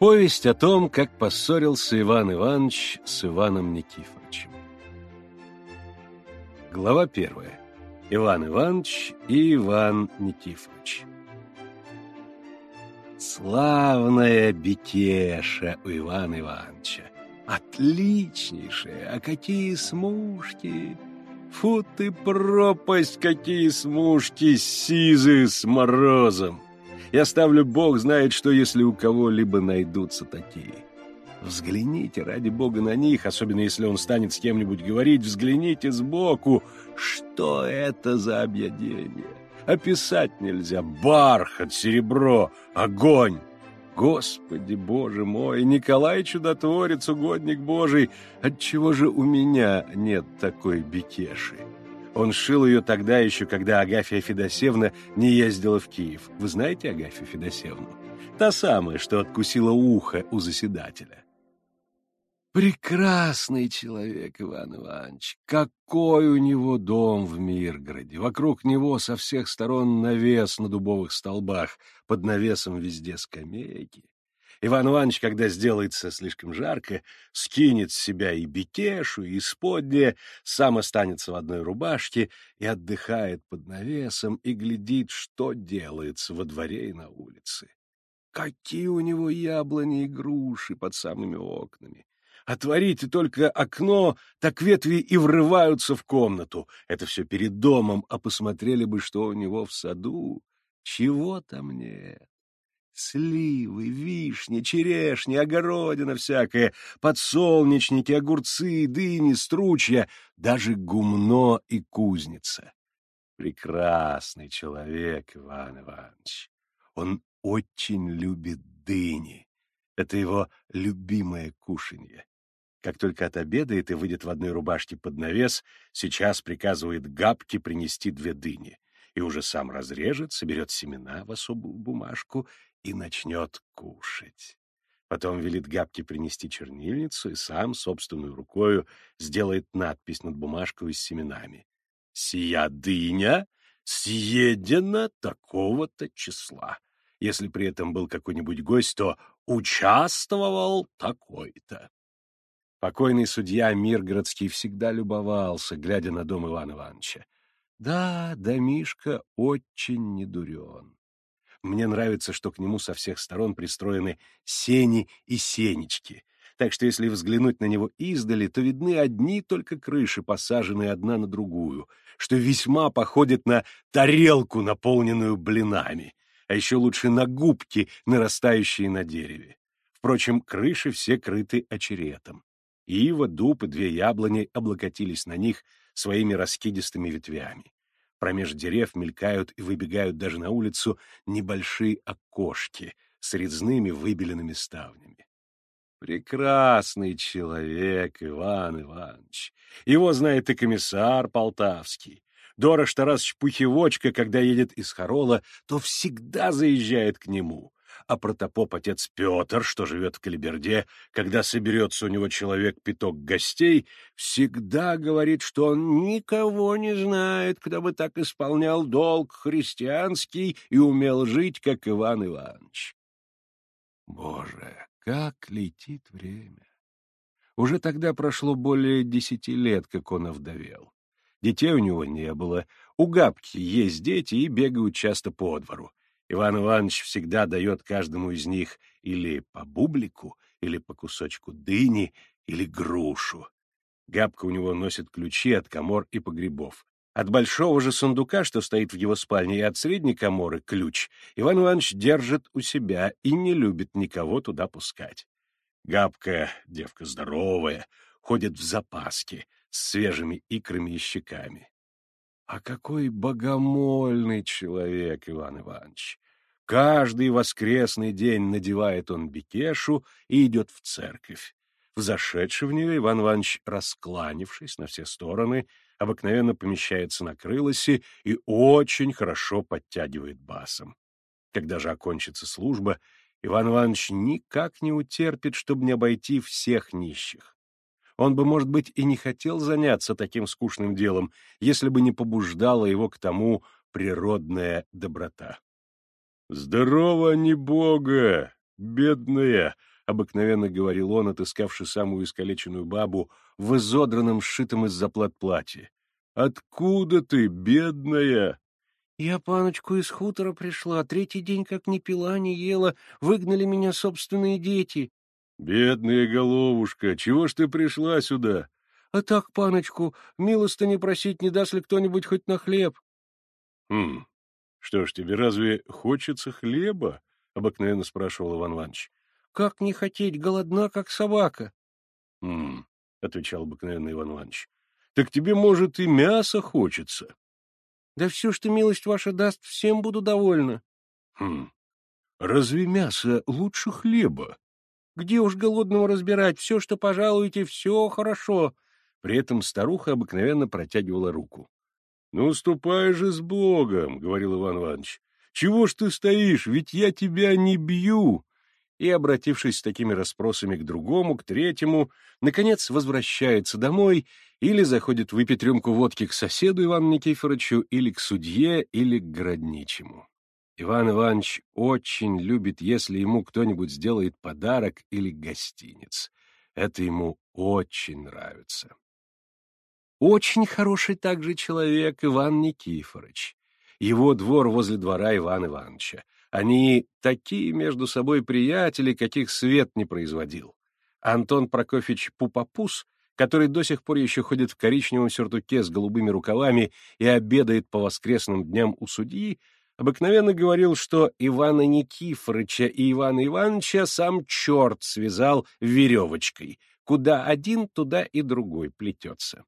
Повесть о том, как поссорился Иван Иванович с Иваном Никифоровичем. Глава первая. Иван Иванович и Иван Никифорович. Славная бекеша у Ивана Ивановича. Отличнейшая, а какие смушки! Фу ты пропасть, какие смушки сизые с морозом! Я ставлю Бог знает, что если у кого-либо найдутся такие. Взгляните, ради Бога, на них, особенно если он станет с кем-нибудь говорить, взгляните сбоку. Что это за объедение? Описать нельзя. Бархат, серебро, огонь. Господи, Боже мой, Николай Чудотворец, угодник Божий, отчего же у меня нет такой бекеши? Он шил ее тогда еще, когда Агафья Федосевна не ездила в Киев. Вы знаете Агафью Федосевну? Та самая, что откусила ухо у заседателя. Прекрасный человек, Иван Иванович. Какой у него дом в Миргороде. Вокруг него со всех сторон навес на дубовых столбах, под навесом везде скамейки. Иван Иванович, когда сделается слишком жарко, скинет с себя и бекешу, и исподнее, сам останется в одной рубашке и отдыхает под навесом и глядит, что делается во дворе и на улице. Какие у него яблони и груши под самыми окнами! Отворите только окно, так ветви и врываются в комнату. Это все перед домом, а посмотрели бы, что у него в саду. Чего там нет? Сливы, вишни, черешни, огородина всякая, подсолнечники, огурцы, дыни, стручья, даже гумно и кузница. Прекрасный человек, Иван Иванович. Он очень любит дыни. Это его любимое кушанье. Как только отобедает и выйдет в одной рубашке под навес, сейчас приказывает Габке принести две дыни. И уже сам разрежет, соберет семена в особую бумажку и начнет кушать. Потом велит Габке принести чернильницу и сам собственной рукою сделает надпись над бумажкой с семенами. «Сия дыня съедена такого-то числа». Если при этом был какой-нибудь гость, то участвовал такой-то. Покойный судья Миргородский всегда любовался, глядя на дом Ивана Ивановича. Да, домишка очень недурен. Мне нравится, что к нему со всех сторон пристроены сени и сенечки, так что если взглянуть на него издали, то видны одни только крыши, посаженные одна на другую, что весьма походит на тарелку, наполненную блинами, а еще лучше на губки, нарастающие на дереве. Впрочем, крыши все крыты очеретом. Ива, дуб и две яблони облокотились на них своими раскидистыми ветвями. Промеж дерев мелькают и выбегают даже на улицу небольшие окошки с резными выбеленными ставнями. Прекрасный человек Иван Иванович. Его знает и комиссар Полтавский. Дорож Тарасович Пухивочка, когда едет из Харола, то всегда заезжает к нему а протопоп отец Петр, что живет в Калиберде, когда соберется у него человек пяток гостей, всегда говорит, что он никого не знает, кто бы так исполнял долг христианский и умел жить, как Иван Иванович. Боже, как летит время! Уже тогда прошло более десяти лет, как он овдовел. Детей у него не было. У Габки есть дети и бегают часто по двору. Иван Иванович всегда дает каждому из них или по бублику, или по кусочку дыни, или грушу. Габка у него носит ключи от комор и погребов. От большого же сундука, что стоит в его спальне, и от средней коморы ключ Иван Иванович держит у себя и не любит никого туда пускать. Габка, девка здоровая, ходит в запаске с свежими икрами и щеками. А какой богомольный человек Иван Иванович! Каждый воскресный день надевает он бекешу и идет в церковь. Взошедший в нее Иван Иванович, раскланившись на все стороны, обыкновенно помещается на крылосе и очень хорошо подтягивает басом. Когда же окончится служба, Иван Иванович никак не утерпит, чтобы не обойти всех нищих. Он бы, может быть, и не хотел заняться таким скучным делом, если бы не побуждала его к тому природная доброта. «Здорово, не бога, бедная!» обыкновенно говорил он, отыскавший самую искалеченную бабу в изодранном, сшитом из заплат платье. «Откуда ты, бедная?» «Я, паночку, из хутора пришла, третий день как не пила, не ела, выгнали меня собственные дети». «Бедная головушка, чего ж ты пришла сюда?» «А так, паночку, милости просить, не даст ли кто-нибудь хоть на хлеб?» «Хм, что ж, тебе разве хочется хлеба?» — обыкновенно спрашивал Иван Иванович. Как не хотеть, голодна, как собака. — Хм, — отвечал обыкновенный Иван Иванович, — так тебе, может, и мясо хочется. — Да все, что милость ваша даст, всем буду довольна. — Хм, разве мясо лучше хлеба? — Где уж голодного разбирать, все, что пожалуете, все хорошо. При этом старуха обыкновенно протягивала руку. — Ну, ступай же с Богом, — говорил Иван Иванович. — Чего ж ты стоишь, ведь я тебя не бью и, обратившись с такими расспросами к другому, к третьему, наконец возвращается домой или заходит выпить рюмку водки к соседу Ивану Никифоровичу или к судье, или к городничему. Иван Иванович очень любит, если ему кто-нибудь сделает подарок или гостиниц. Это ему очень нравится. Очень хороший также человек Иван Никифорович. Его двор возле двора Ивана Ивановича. Они такие между собой приятели, каких свет не производил. Антон Прокофьевич Пупапус, который до сих пор еще ходит в коричневом сюртуке с голубыми рукавами и обедает по воскресным дням у судьи, обыкновенно говорил, что Ивана Никифорыча и Ивана Ивановича сам черт связал веревочкой, куда один, туда и другой плетется.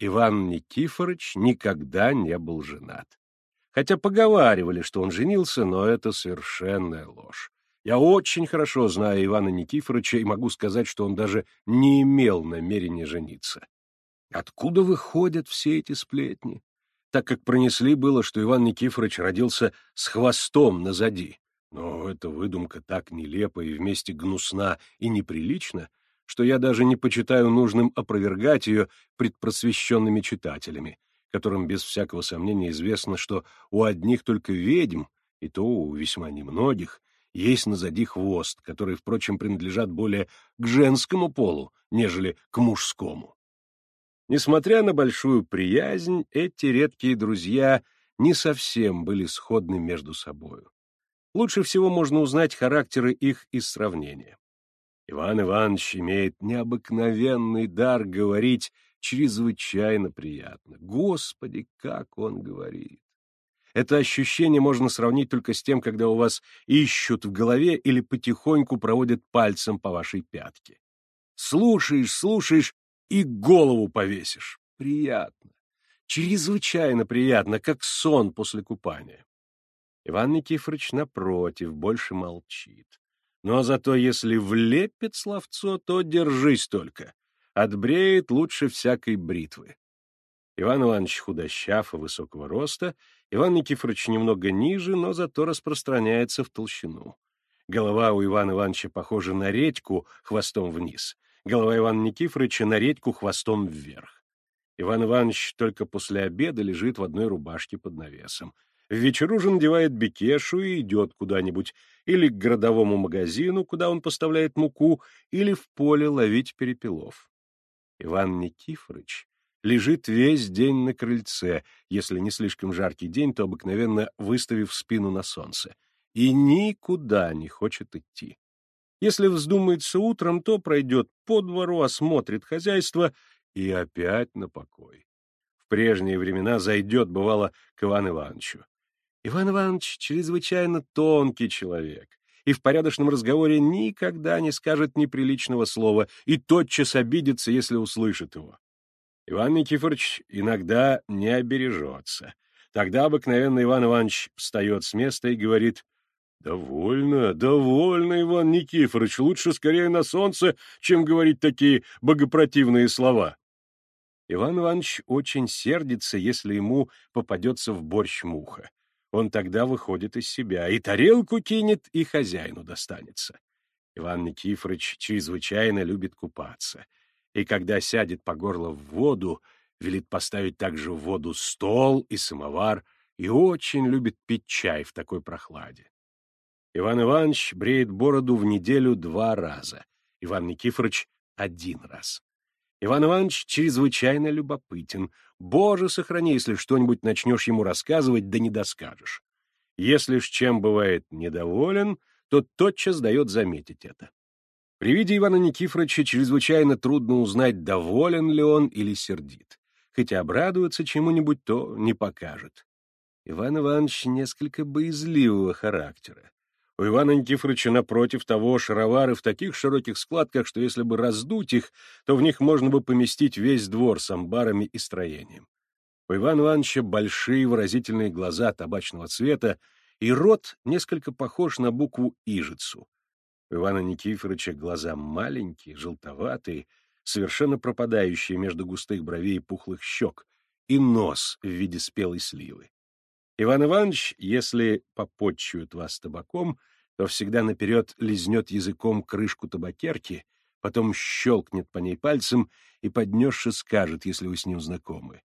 Иван Никифорыч никогда не был женат хотя поговаривали, что он женился, но это совершенная ложь. Я очень хорошо знаю Ивана Никифоровича и могу сказать, что он даже не имел намерения жениться. Откуда выходят все эти сплетни? Так как пронесли было, что Иван Никифорович родился с хвостом назади. Но эта выдумка так нелепа и вместе гнусна и неприлична, что я даже не почитаю нужным опровергать ее предпросвещенными читателями, которым без всякого сомнения известно, что у одних только ведьм, и то у весьма немногих, есть назади хвост, который, впрочем, принадлежат более к женскому полу, нежели к мужскому. Несмотря на большую приязнь, эти редкие друзья не совсем были сходны между собою. Лучше всего можно узнать характеры их из сравнения. Иван Иванович имеет необыкновенный дар говорить чрезвычайно приятно. Господи, как он говорит! Это ощущение можно сравнить только с тем, когда у вас ищут в голове или потихоньку проводят пальцем по вашей пятке. Слушаешь, слушаешь и голову повесишь. Приятно. Чрезвычайно приятно, как сон после купания. Иван Никифорович, напротив, больше молчит. Но зато если влепит словцо, то держись только отбреет лучше всякой бритвы. Иван Иванович худощав и высокого роста, Иван Никифорович немного ниже, но зато распространяется в толщину. Голова у Ивана Ивановича похожа на редьку хвостом вниз, голова Ивана Никифоровича на редьку хвостом вверх. Иван Иванович только после обеда лежит в одной рубашке под навесом. В вечеру надевает бекешу и идет куда-нибудь, или к городовому магазину, куда он поставляет муку, или в поле ловить перепелов. Иван Никифорович лежит весь день на крыльце, если не слишком жаркий день, то обыкновенно выставив спину на солнце, и никуда не хочет идти. Если вздумается утром, то пройдет по двору, осмотрит хозяйство и опять на покой. В прежние времена зайдет, бывало, к Ивану Ивановичу. Иван Иванович чрезвычайно тонкий человек, и в порядочном разговоре никогда не скажет неприличного слова и тотчас обидится, если услышит его. Иван Никифорович иногда не обережется. Тогда обыкновенно Иван Иванович встает с места и говорит «Довольно, довольно, Иван Никифорович, лучше скорее на солнце, чем говорить такие богопротивные слова». Иван Иванович очень сердится, если ему попадется в борщ муха он тогда выходит из себя, и тарелку кинет, и хозяину достанется. Иван Никифорович чрезвычайно любит купаться, и когда сядет по горло в воду, велит поставить также в воду стол и самовар, и очень любит пить чай в такой прохладе. Иван Иванович бреет бороду в неделю два раза, Иван Никифорович — один раз. Иван Иванович чрезвычайно любопытен. Боже, сохрани, если что-нибудь начнешь ему рассказывать, да не доскажешь. Если ж чем бывает недоволен, то тотчас дает заметить это. При виде Ивана Никифоровича чрезвычайно трудно узнать, доволен ли он или сердит. Хотя обрадуется чему-нибудь, то не покажет. Иван Иванович несколько боязливого характера. У Ивана Никифоровича, напротив того, шаровары в таких широких складках, что если бы раздуть их, то в них можно бы поместить весь двор с амбарами и строением. У Ивана Ивановича большие выразительные глаза табачного цвета, и рот несколько похож на букву «ижицу». У Ивана Никифоровича глаза маленькие, желтоватые, совершенно пропадающие между густых бровей и пухлых щек, и нос в виде спелой сливы. Иван Иванович, если попотчуют вас табаком, то всегда наперед лизнет языком крышку табакерки, потом щелкнет по ней пальцем и поднесши скажет, если вы с ним знакомы.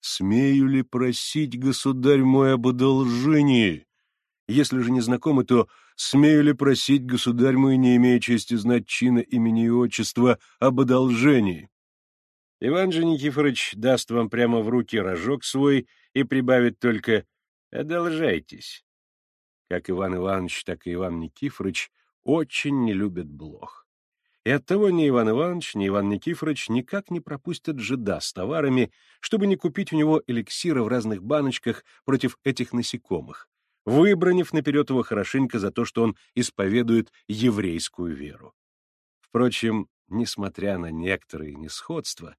«Смею ли просить, государь мой, об одолжении? Если же не знакомы, то смею ли просить, государь мой, не имея чести знать чина имени и отчества, об одолжении?» Иван же Никифорович даст вам прямо в руки рожок свой и прибавит только «одолжайтесь». Как Иван Иванович, так и Иван Никифорович очень не любят блох. И оттого ни Иван Иванович, ни Иван Никифорович никак не пропустят жида с товарами, чтобы не купить у него эликсира в разных баночках против этих насекомых, выбранив наперед его хорошенько за то, что он исповедует еврейскую веру. Впрочем, несмотря на некоторые несходства,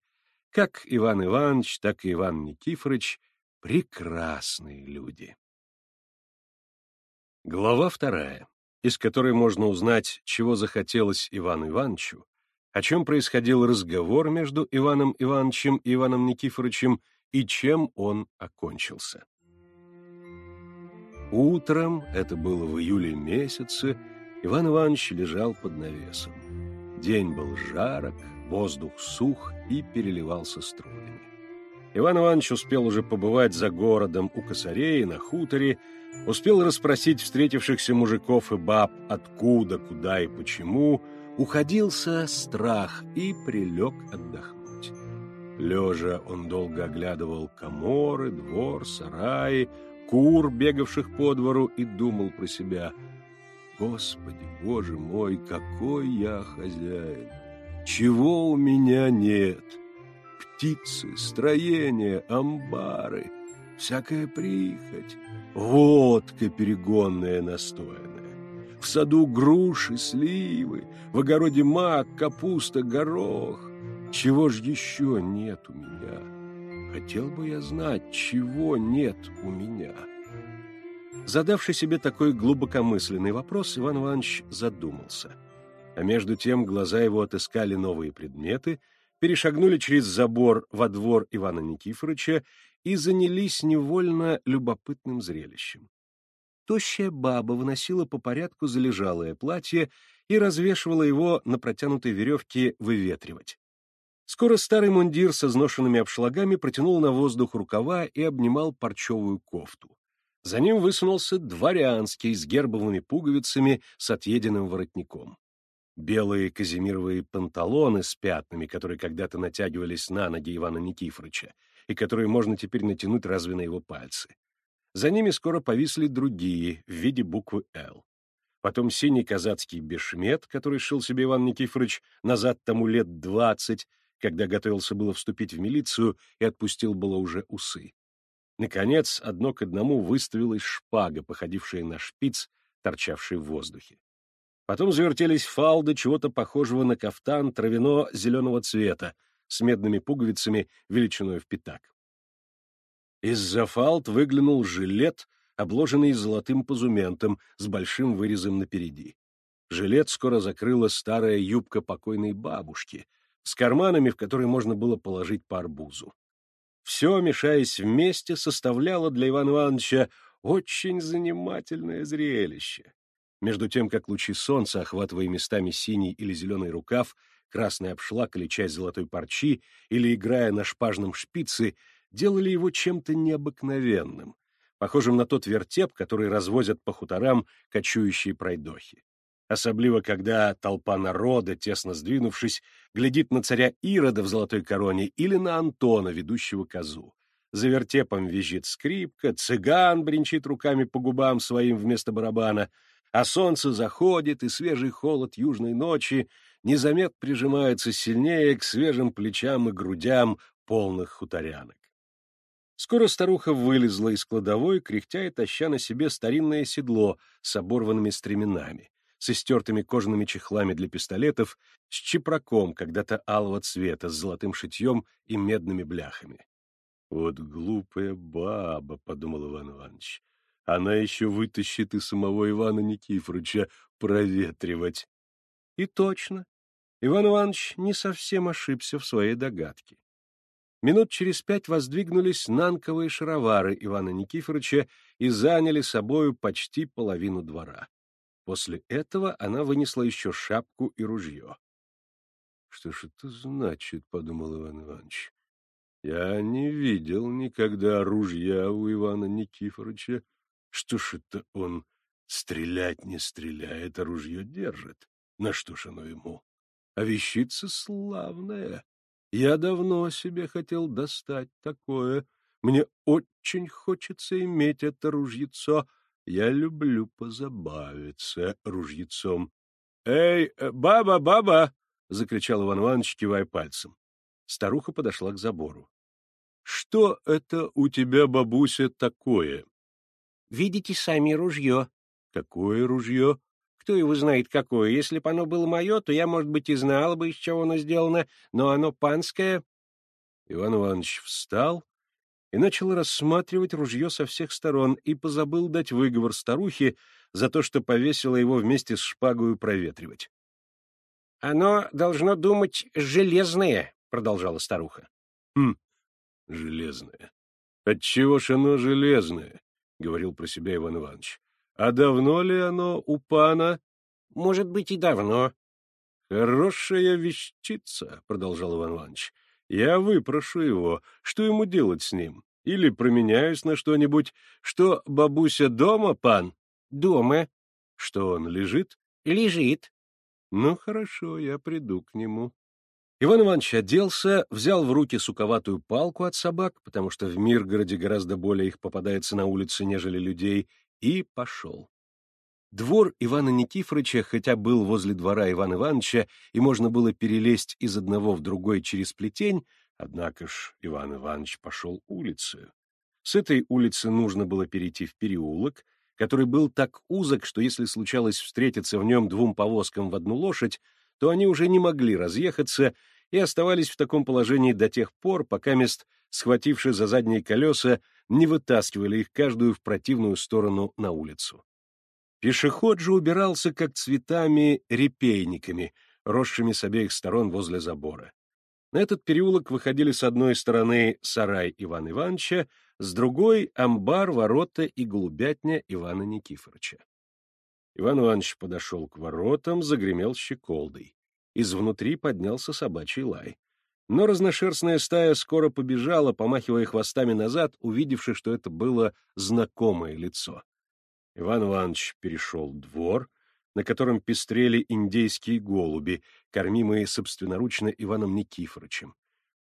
как Иван Иванович, так и Иван Никифорович — прекрасные люди. Глава вторая, из которой можно узнать, чего захотелось Ивану Ивановичу, о чем происходил разговор между Иваном Ивановичем и Иваном Никифоровичем и чем он окончился. Утром, это было в июле месяце, Иван Иванович лежал под навесом. День был жарок, воздух сух и переливался струями. Иван Иванович успел уже побывать за городом у косарей, на хуторе, успел расспросить встретившихся мужиков и баб, откуда, куда и почему, уходился страх и прилег отдохнуть. Лежа он долго оглядывал коморы, двор, сараи, кур, бегавших по двору, и думал про себя «Господи, Боже мой, какой я хозяин! Чего у меня нет? Птицы, строения, амбары, всякая прихоть, водка перегонная настоянная. В саду груши, сливы, в огороде мак, капуста, горох. Чего ж еще нет у меня? Хотел бы я знать, чего нет у меня. Задавший себе такой глубокомысленный вопрос, Иван Иванович задумался. А между тем глаза его отыскали новые предметы, перешагнули через забор во двор Ивана Никифоровича и занялись невольно любопытным зрелищем. Тощая баба выносила по порядку залежалое платье и развешивала его на протянутой веревке выветривать. Скоро старый мундир со изношенными обшлагами протянул на воздух рукава и обнимал парчевую кофту. За ним высунулся дворянский с гербовыми пуговицами с отъеденным воротником. Белые казимировые панталоны с пятнами, которые когда-то натягивались на ноги Ивана Никифоровича, и которые можно теперь натянуть разве на его пальцы. За ними скоро повисли другие в виде буквы «Л». Потом синий казацкий бешмет, который шил себе Иван Никифорович назад тому лет двадцать, когда готовился было вступить в милицию и отпустил было уже усы. Наконец, одно к одному выставилась шпага, походившая на шпиц, торчавший в воздухе. Потом завертелись фалды чего-то похожего на кафтан травяно-зеленого цвета, с медными пуговицами величиной в пятак. Из-за фалт выглянул жилет, обложенный золотым позументом с большим вырезом напереди. Жилет скоро закрыла старая юбка покойной бабушки, с карманами, в которые можно было положить по арбузу. Все, мешаясь вместе, составляло для Ивана Ивановича очень занимательное зрелище. Между тем, как лучи солнца, охватывая местами синий или зеленый рукав, красный обшлаг или часть золотой парчи, или играя на шпажном шпице, делали его чем-то необыкновенным, похожим на тот вертеп, который развозят по хуторам кочующие пройдохи. Особливо, когда толпа народа, тесно сдвинувшись, глядит на царя Ирода в золотой короне или на Антона, ведущего козу. За вертепом визжит скрипка, цыган бренчит руками по губам своим вместо барабана, а солнце заходит, и свежий холод южной ночи незамет прижимается сильнее к свежим плечам и грудям полных хуторянок. Скоро старуха вылезла из кладовой, кряхтя и таща на себе старинное седло с оборванными стременами, с истертыми кожаными чехлами для пистолетов, с чепраком когда-то алого цвета, с золотым шитьем и медными бляхами. «Вот глупая баба», — подумал Иван Иванович, — «она еще вытащит и самого Ивана Никифоровича проветривать». И точно, Иван Иванович не совсем ошибся в своей догадке. Минут через пять воздвигнулись нанковые шаровары Ивана Никифоровича и заняли собою почти половину двора. После этого она вынесла еще шапку и ружье. — Что ж это значит? — подумал Иван Иванович. — Я не видел никогда ружья у Ивана Никифоровича. Что ж это он стрелять не стреляет, а ружье держит? На что ж оно ему? А вещица славная. Я давно себе хотел достать такое. Мне очень хочется иметь это ружьецо. Я люблю позабавиться ружьецом. — Эй, э, баба, баба! — закричал Иван Иванович, кивая пальцем. Старуха подошла к забору. — Что это у тебя, бабуся, такое? — Видите сами ружье. — Какое ружье? — Кто его знает, какое. Если бы оно было мое, то я, может быть, и знала бы, из чего оно сделано, но оно панское. Иван Иванович встал и начал рассматривать ружье со всех сторон и позабыл дать выговор старухе за то, что повесила его вместе с шпагою проветривать. — Оно должно думать железное, — продолжала старуха. — Хм, железное. Отчего ж оно железное? — говорил про себя Иван Иванович. — А давно ли оно у пана? — Может быть, и давно. — Хорошая вещица, — продолжал Иван Иванович. Я выпрошу его. Что ему делать с ним? Или променяюсь на что-нибудь? Что, бабуся дома, пан? Дома. Что он, лежит? Лежит. Ну, хорошо, я приду к нему. Иван Иванович оделся, взял в руки суковатую палку от собак, потому что в Миргороде гораздо более их попадается на улице, нежели людей, и пошел. Двор Ивана Никифоровича, хотя был возле двора Ивана Ивановича, и можно было перелезть из одного в другой через плетень, однако ж Иван Иванович пошел улицей. С этой улицы нужно было перейти в переулок, который был так узок, что если случалось встретиться в нем двум повозкам в одну лошадь, то они уже не могли разъехаться и оставались в таком положении до тех пор, пока мест, схвативши за задние колеса, не вытаскивали их каждую в противную сторону на улицу. Пешеход же убирался как цветами-репейниками, росшими с обеих сторон возле забора. На этот переулок выходили с одной стороны сарай Ивана Ивановича, с другой — амбар, ворота и голубятня Ивана Никифоровича. Иван Иванович подошел к воротам, загремел щеколдой. Изнутри поднялся собачий лай. Но разношерстная стая скоро побежала, помахивая хвостами назад, увидевши, что это было знакомое лицо. Иван Иванович перешел двор, на котором пестрели индейские голуби, кормимые собственноручно Иваном Никифоровичем.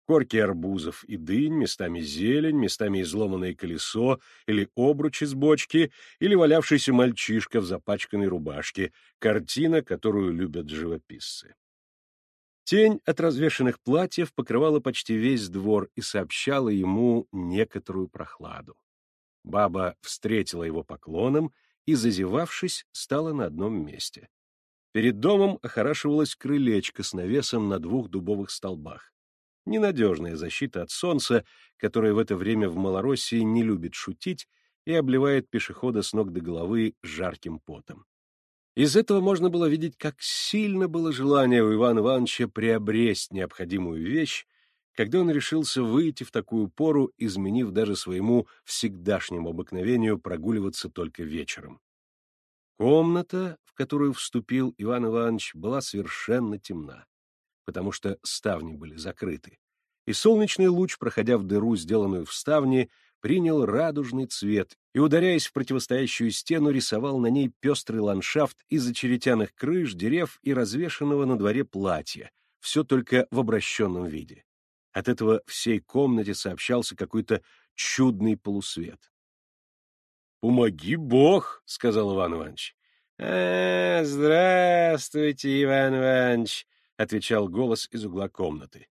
Корки арбузов и дынь, местами зелень, местами изломанное колесо или обруч из бочки, или валявшийся мальчишка в запачканной рубашке, картина, которую любят живописцы. Тень от развешанных платьев покрывала почти весь двор и сообщала ему некоторую прохладу. Баба встретила его поклоном и, зазевавшись, стала на одном месте. Перед домом охорашивалась крылечко с навесом на двух дубовых столбах. Ненадежная защита от солнца, которое в это время в Малороссии не любит шутить и обливает пешехода с ног до головы жарким потом. Из этого можно было видеть, как сильно было желание у Ивана Ивановича приобресть необходимую вещь, когда он решился выйти в такую пору, изменив даже своему всегдашнему обыкновению прогуливаться только вечером. Комната, в которую вступил Иван Иванович, была совершенно темна, потому что ставни были закрыты, и солнечный луч, проходя в дыру, сделанную в ставне, принял радужный цвет и, ударяясь в противостоящую стену, рисовал на ней пестрый ландшафт из очеретяных крыш, дерев и развешанного на дворе платья, все только в обращенном виде. От этого всей комнате сообщался какой-то чудный полусвет. «Помоги Бог!» — сказал Иван Иванович. «А, здравствуйте, Иван Иванович!» — отвечал голос из угла комнаты.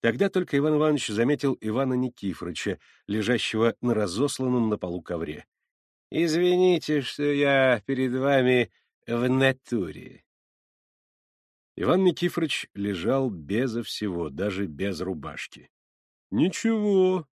Тогда только Иван Иванович заметил Ивана Никифоровича, лежащего на разосланном на полу ковре. — Извините, что я перед вами в натуре. Иван Никифорович лежал безо всего, даже без рубашки. — Ничего.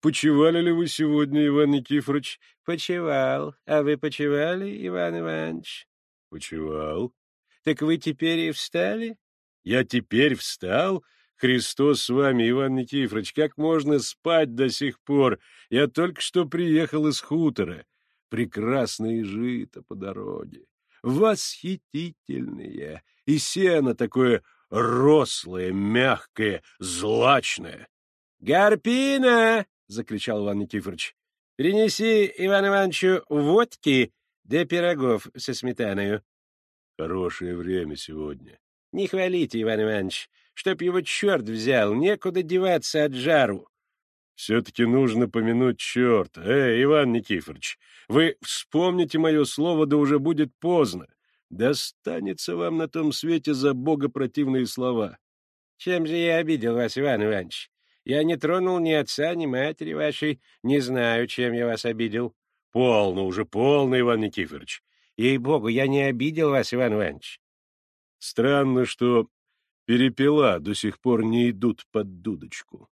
Почевали ли вы сегодня, Иван Никифорович? — Почевал. А вы почевали, Иван Иванович? — Почевал. — Так вы теперь и встали? — Я теперь встал? — Христос с вами, Иван Никифорович, как можно спать до сих пор? Я только что приехал из хутора. Прекрасные жито по дороге. Восхитительные. И сено такое рослое, мягкое, злачное. — Гарпина! — закричал Иван Никифорович. — Принеси Иван Ивановичу водки да пирогов со сметаною. — Хорошее время сегодня. — Не хвалите, Иван Иванович чтоб его черт взял, некуда деваться от жару. Все-таки нужно помянуть черта. Эй, Иван Никифорович, вы вспомните мое слово, да уже будет поздно. Достанется вам на том свете за богопротивные слова. Чем же я обидел вас, Иван Иванович? Я не тронул ни отца, ни матери вашей. Не знаю, чем я вас обидел. Полно уже, полно, Иван Никифорович. Ей-богу, я не обидел вас, Иван Иванович. Странно, что перепела до сих пор не идут под дудочку.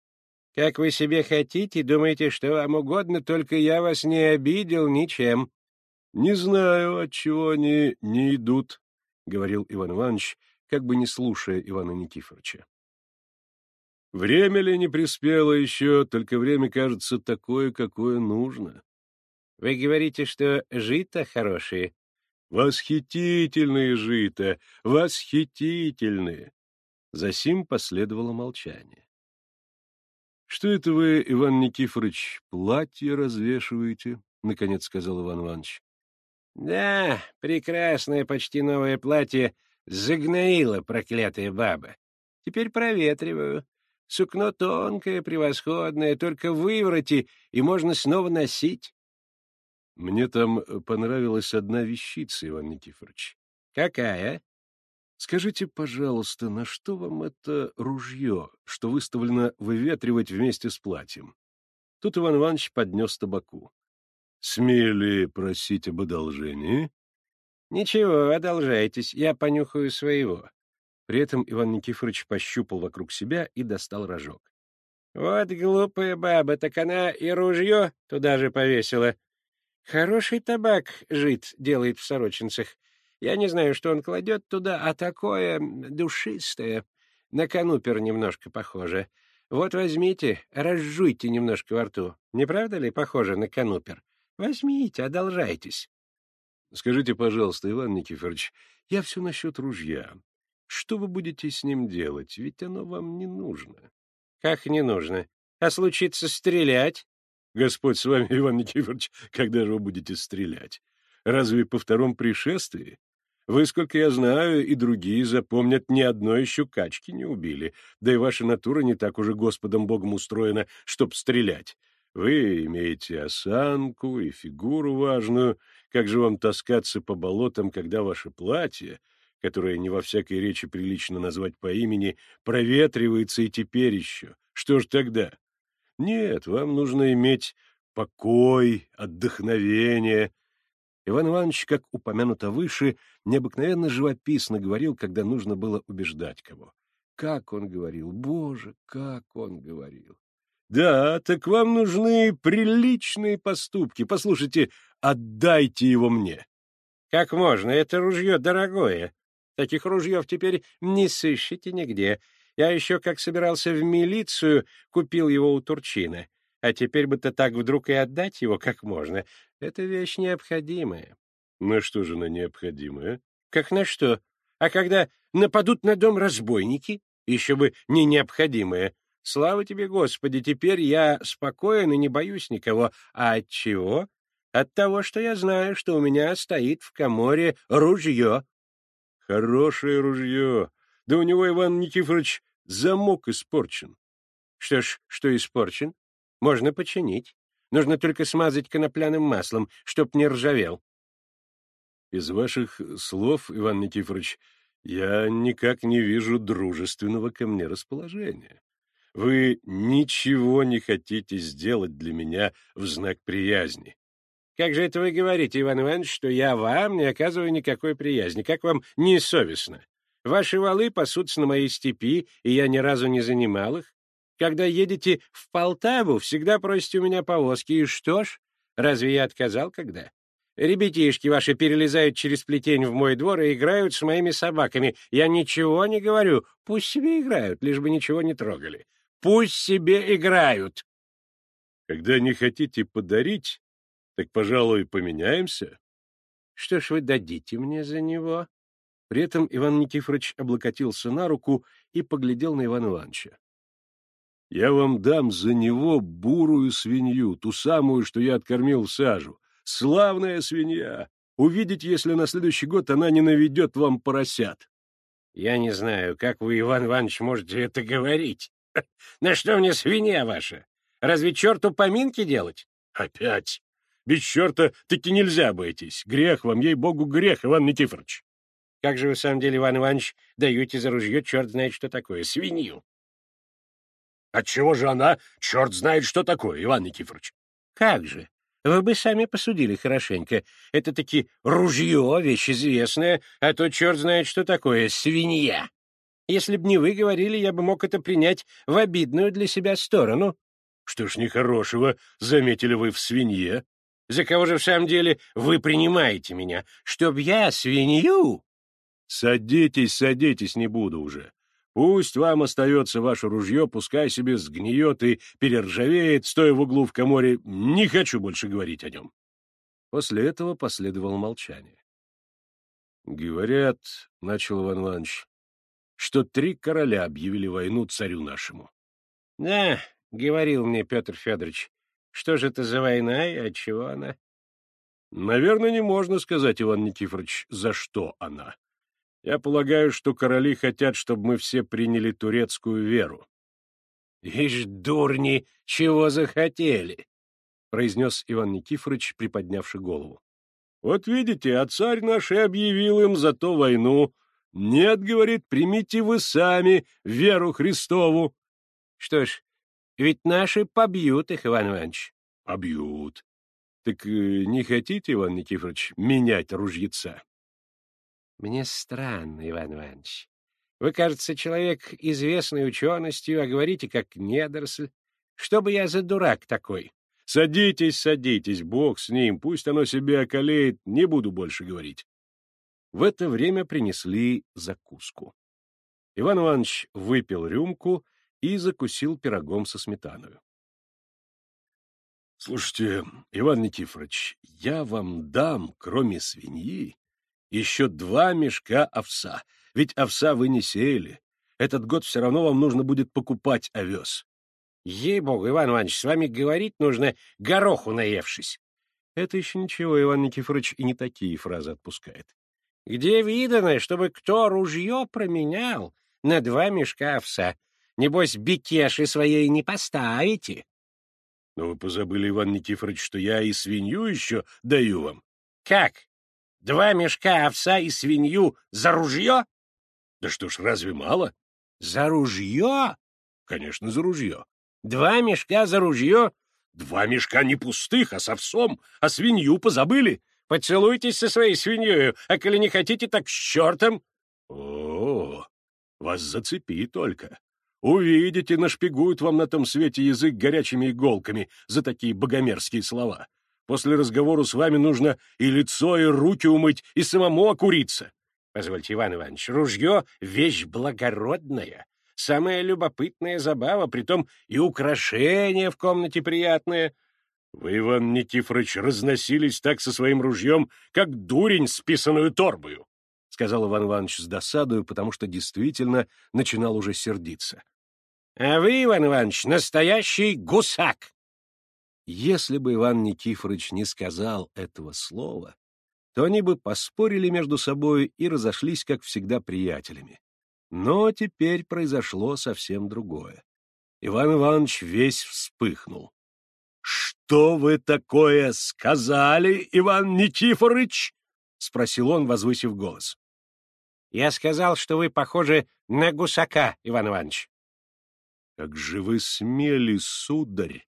— Как вы себе хотите, думаете, что вам угодно, только я вас не обидел ничем. — Не знаю, отчего они не идут, — говорил Иван Иванович, как бы не слушая Ивана Никифоровича. Время ли не приспело еще, только время кажется такое, какое нужно. — Вы говорите, что жито хорошие? Восхитительные жито, восхитительные. Засим последовало молчание. — Что это вы, Иван Никифорович, платье развешиваете? — наконец сказал Иван Иванович. — Да, прекрасное, почти новое платье загноила проклятая баба. Теперь проветриваю. Сукно тонкое, превосходное, только вывороти, и можно снова носить. Мне там э, понравилась одна вещица, Иван Никифорович. — Какая? — Скажите, пожалуйста, на что вам это ружье, что выставлено выветривать вместе с платьем? Тут Иван Иванович поднес табаку. — Смели просить об одолжении? — Ничего, одолжайтесь, я понюхаю своего. При этом Иван Никифорович пощупал вокруг себя и достал рожок. — Вот глупая баба, так она и ружье туда же повесила. Хороший табак жид делает в сорочинцах. Я не знаю, что он кладет туда, а такое душистое. На канупер немножко похоже. Вот возьмите, разжуйте немножко во рту. Не правда ли похоже на канупер? Возьмите, одолжайтесь. Скажите, пожалуйста, Иван Никифорович, я все насчет ружья. Что вы будете с ним делать? Ведь оно вам не нужно. Как не нужно? А случится стрелять? Господь с вами, Иван Никифорович, когда же вы будете стрелять? Разве по втором пришествии? Вы, сколько я знаю, и другие запомнят, ни одной еще качки не убили, да и ваша натура не так уже Господом Богом устроена, чтоб стрелять. Вы имеете осанку и фигуру важную, как же вам таскаться по болотам, когда ваше платье, которое не во всякой речи прилично назвать по имени, проветривается и теперь еще? Что ж тогда? Нет, вам нужно иметь покой, отдохновение. Иван Иванович, как упомянуто выше, необыкновенно живописно говорил, когда нужно было убеждать кого. Как он говорил, боже, как он говорил. Да, так вам нужны приличные поступки. Послушайте, отдайте его мне. Как можно? Это ружье дорогое. Таких ружьев теперь не сыщете нигде. Я еще, как собирался в милицию, купил его у Турчина. А теперь бы-то так вдруг и отдать его как можно. Это вещь необходимая. На что же она необходимая? Как на что? А когда нападут на дом разбойники, еще бы не необходимое. Слава тебе, Господи, теперь я спокоен и не боюсь никого. А от чего? От того, что я знаю, что у меня стоит в коморе ружье. Хорошее ружье. Да у него, Иван Никифорович, замок испорчен. Что ж, что испорчен? Можно починить. Нужно только смазать конопляным маслом, чтоб не ржавел. Из ваших слов, Иван Никифорович, я никак не вижу дружественного ко мне расположения. Вы ничего не хотите сделать для меня в знак приязни. Как же это вы говорите, Иван Иванович, что я вам не оказываю никакой приязни? Как вам несовестно? Ваши валы пасутся на моей степи, и я ни разу не занимал их. Когда едете в Полтаву, всегда просите у меня повозки. И что ж, разве я отказал когда? Ребятишки ваши перелезают через плетень в мой двор и играют с моими собаками. Я ничего не говорю. Пусть себе играют, лишь бы ничего не трогали. Пусть себе играют. Когда не хотите подарить, так, пожалуй, поменяемся. Что ж вы дадите мне за него? При этом Иван Никифорович облокотился на руку и поглядел на Ивана Ивановича. — Я вам дам за него бурую свинью, ту самую, что я откормил в сажу. Славная свинья! Увидите, если на следующий год она не наведет вам поросят. — Я не знаю, как вы, Иван Иванович, можете это говорить. На что мне свинья ваша? Разве черту поминки делать? Опять. Без черта таки нельзя обойтись. Грех вам, ей-богу, грех, Иван Никифорович. Как же вы, в самом деле, Иван Иванович, даете за ружье черт знает что такое, свинью? Отчего же она черт знает что такое, Иван Никифорович? Как же? Вы бы сами посудили хорошенько. Это таки ружье, вещь известная, а то черт знает что такое, свинья. Если б не вы говорили, я бы мог это принять в обидную для себя сторону. Что ж нехорошего, заметили вы в свинье? За кого же в самом деле вы принимаете меня? Чтоб я свинью? Садитесь, садитесь, не буду уже. Пусть вам остается ваше ружье, пускай себе сгниет и перержавеет, стоя в углу в коморе. Не хочу больше говорить о нем. После этого последовало молчание. — Говорят, — начал Иван Иванович, что три короля объявили войну царю нашему. — Да, — говорил мне Петр Федорович, — что же это за война и от чего она? — Наверное, не можно сказать, Иван Никифорович, за что она. Я полагаю, что короли хотят, чтобы мы все приняли турецкую веру. — Ишь, дурни, чего захотели! — произнес Иван Никифорович, приподнявши голову. — Вот видите, а царь наш и объявил им за то войну, «Нет, — говорит, — примите вы сами веру Христову». Что ж, ведь наши побьют их, Иван Иванович. Побьют. Так э, не хотите, Иван Никифорович, менять ружьеца? Мне странно, Иван Иванович. Вы, кажется, человек известный ученостью, а говорите как недоросль. Что бы я за дурак такой? Садитесь, садитесь, бог с ним, пусть оно себе околеет, не буду больше говорить. В это время принесли закуску. Иван Иванович выпил рюмку и закусил пирогом со сметаной. — Слушайте, Иван Никифорович, я вам дам, кроме свиньи, еще два мешка овса, ведь овса вы не сеяли. Этот год все равно вам нужно будет покупать овес. — Ей-богу, Иван Иванович, с вами говорить нужно, гороху наевшись. Это еще ничего, Иван Никифорович и не такие фразы отпускает. Где видано, чтобы кто ружье променял на два мешка овса? Небось, бикеши своей не поставите. Но вы позабыли, Иван Никифорович, что я и свинью еще даю вам. Как? Два мешка овса и свинью за ружье? Да что ж, разве мало? За ружье? Конечно, за ружье. Два мешка за ружье? Два мешка не пустых, а с овсом, а свинью позабыли. Поцелуйтесь со своей свиньей, а коли не хотите, так с чертом. О, вас зацепи только. Увидите, нашпигуют вам на том свете язык горячими иголками за такие богомерзкие слова. После разговора с вами нужно и лицо, и руки умыть, и самому окуриться. Позвольте, Иван Иванович, ружье — вещь благородная, самая любопытная забава, притом и украшение в комнате приятное — вы, Иван Никифорович, разносились так со своим ружьем, как дурень с писаную торбою, — сказал Иван Иванович с досадою, потому что действительно начинал уже сердиться. А вы, Иван Иванович, настоящий гусак. Если бы Иван Никифорович не сказал этого слова, то они бы поспорили между собой и разошлись, как всегда, приятелями. Но теперь произошло совсем другое. Иван Иванович весь вспыхнул. — Что вы такое сказали, Иван Никифорович? — спросил он, возвысив голос. — Я сказал, что вы похожи на гусака, Иван Иванович. — Как же вы смели, сударь,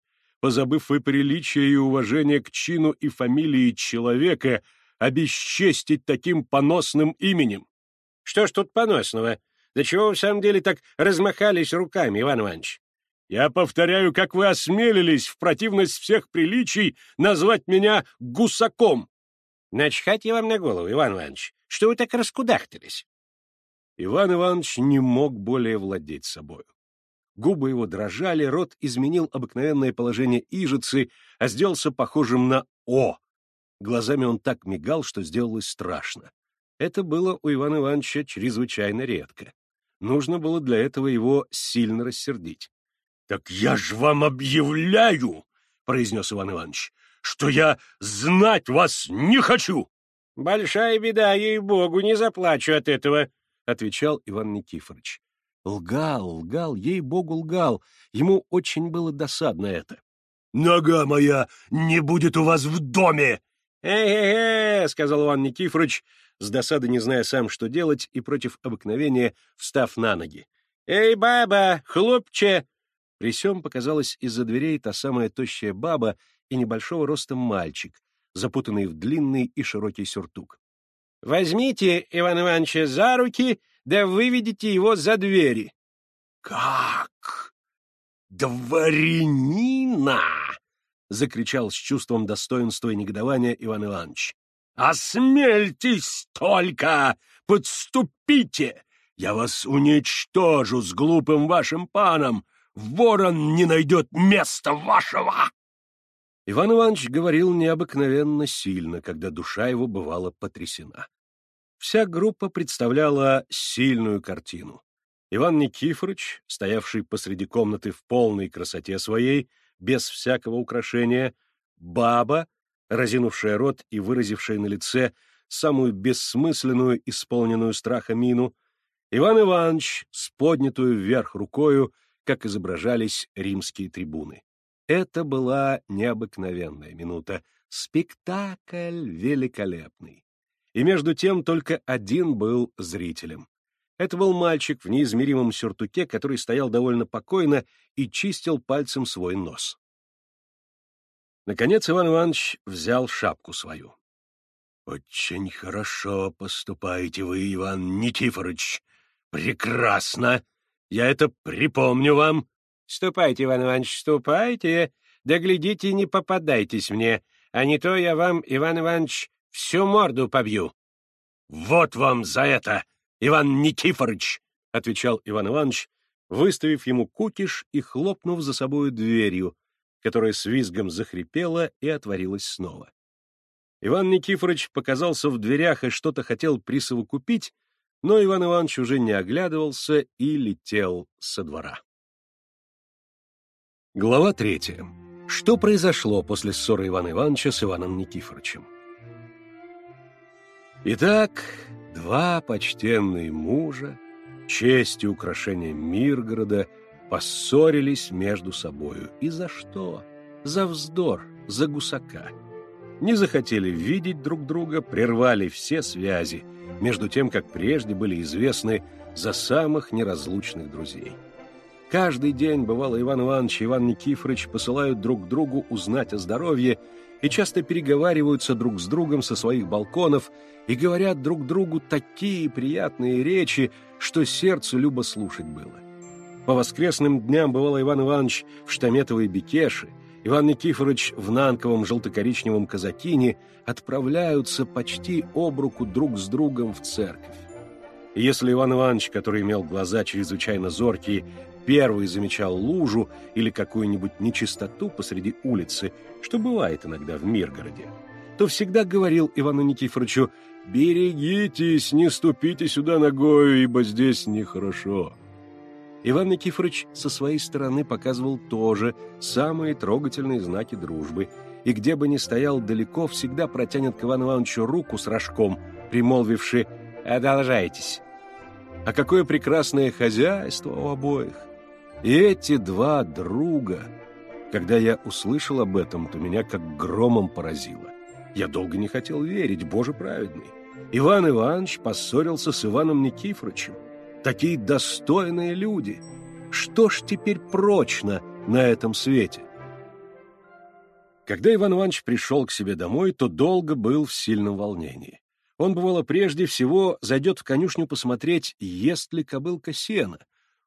позабыв и приличие и уважение к чину и фамилии человека, обесчестить таким поносным именем. — Что ж тут поносного? Да чего вы в самом деле так размахались руками, Иван Иванович? Я повторяю, как вы осмелились в противность всех приличий назвать меня гусаком. Начхать я вам на голову, Иван Иванович. Что вы так раскудахтались? Иван Иванович не мог более владеть собою. Губы его дрожали, рот изменил обыкновенное положение ижицы, а сделался похожим на «О». Глазами он так мигал, что сделалось страшно. Это было у Ивана Ивановича чрезвычайно редко. Нужно было для этого его сильно рассердить. — Так я ж вам объявляю, — произнес Иван Иванович, — что я знать вас не хочу. — Большая беда, ей-богу, не заплачу от этого, — отвечал Иван Никифорович. Лгал, лгал, ей-богу, лгал. Ему очень было досадно это. — Нога моя не будет у вас в доме! «Э-э-э!» — сказал Иван Никифорович, с досады не зная сам, что делать, и против обыкновения встав на ноги. «Эй, баба, хлопче!» При сём показалась из-за дверей та самая тощая баба и небольшого роста мальчик, запутанный в длинный и широкий сюртук. «Возьмите Иван Ивановича за руки да выведите его за двери. — Как? Дворянина! — закричал с чувством достоинства и негодования Иван Иванович. — Осмельтесь только! Подступите! Я вас уничтожу с глупым вашим паном! Ворон не найдет места вашего! Иван Иванович говорил необыкновенно сильно, когда душа его бывала потрясена. Вся группа представляла сильную картину. Иван Никифорович, стоявший посреди комнаты в полной красоте своей, без всякого украшения, баба, разинувшая рот и выразившая на лице самую бессмысленную, исполненную страха мину, Иван Иванович с поднятую вверх рукою, как изображались римские трибуны. Это была необыкновенная минута, спектакль великолепный и между тем только один был зрителем. Это был мальчик в неизмеримом сюртуке, который стоял довольно покойно и чистил пальцем свой нос. Наконец Иван Иванович взял шапку свою. — Очень хорошо поступаете вы, Иван Никифорович. Прекрасно! Я это припомню вам. — Ступайте, Иван Иванович, ступайте. Да глядите, не попадайтесь мне, а не то я вам, Иван Иванович, Всю морду побью. — Вот вам за это, Иван Никифорович! — отвечал Иван Иванович, выставив ему кукиш и хлопнув за собою дверью, которая с визгом захрипела и отворилась снова. Иван Никифорович показался в дверях и что-то хотел присовокупить, но Иван Иванович уже не оглядывался и летел со двора. Глава третья. Что произошло после ссоры Ивана Ивановича с Иваном Никифоровичем? Итак, два почтенные мужа, честь и украшение Миргорода, поссорились между собою. И за что? За вздор, за гусака. Не захотели видеть друг друга, прервали все связи, между тем, как прежде были известны за самых неразлучных друзей. Каждый день, бывало, Иван Иванович и Иван Никифорович посылают друг другу узнать о здоровье и часто переговариваются друг с другом со своих балконов и говорят друг другу такие приятные речи, что сердцу любо слушать было. По воскресным дням бывало Иван Иванович в штаметовой бекеше, Иван Никифорович в нанковом желто-коричневом казакине отправляются почти об руку друг с другом в церковь. Если Иван Иванович, который имел глаза чрезвычайно зоркие, первый замечал лужу или какую-нибудь нечистоту посреди улицы, что бывает иногда в Миргороде, то всегда говорил Ивану Никифоровичу «Берегитесь, не ступите сюда ногою, ибо здесь нехорошо». Иван Никифорович со своей стороны показывал тоже самые трогательные знаки дружбы, и где бы ни стоял далеко, всегда протянет к Ивану Ивановичу руку с рожком, примолвивши «Одолжайтесь». А какое прекрасное хозяйство у обоих! И эти два друга... Когда я услышал об этом, то меня как громом поразило. Я долго не хотел верить, Боже праведный. Иван Иванович поссорился с Иваном Никифоровичем. Такие достойные люди. Что ж теперь прочно на этом свете? Когда Иван Иванович пришел к себе домой, то долго был в сильном волнении. Он, бывало, прежде всего зайдет в конюшню посмотреть, ест ли кобылка сена.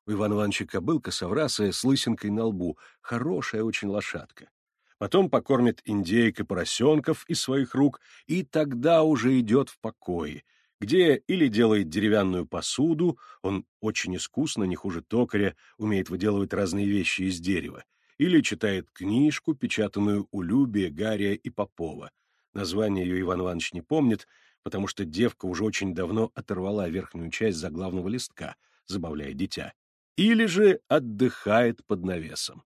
У Ивана Ивановича кобылка соврасая с лысинкой на лбу, хорошая очень лошадка. Потом покормит индейок и поросенков из своих рук, и тогда уже идет в покое, где или делает деревянную посуду, он очень искусно, не хуже токаря, умеет выделывать разные вещи из дерева, или читает книжку, печатанную у Любия, Гария и Попова. Название ее Иван Иванович не помнит, потому что девка уже очень давно оторвала верхнюю часть заглавного листка, забавляя дитя. Или же отдыхает под навесом.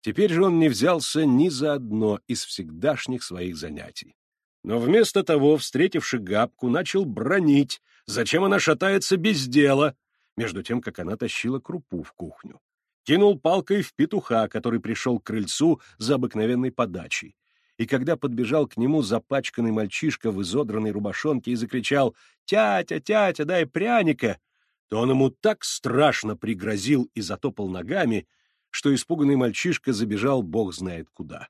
Теперь же он не взялся ни за одно из всегдашних своих занятий. Но вместо того, встретивши Габку, начал бронить, зачем она шатается без дела, между тем, как она тащила крупу в кухню. Кинул палкой в петуха, который пришел к крыльцу за обыкновенной подачей. И когда подбежал к нему запачканный мальчишка в изодранной рубашонке и закричал «Тятя, тятя, дай пряника!», то он ему так страшно пригрозил и затопал ногами, что испуганный мальчишка забежал бог знает куда.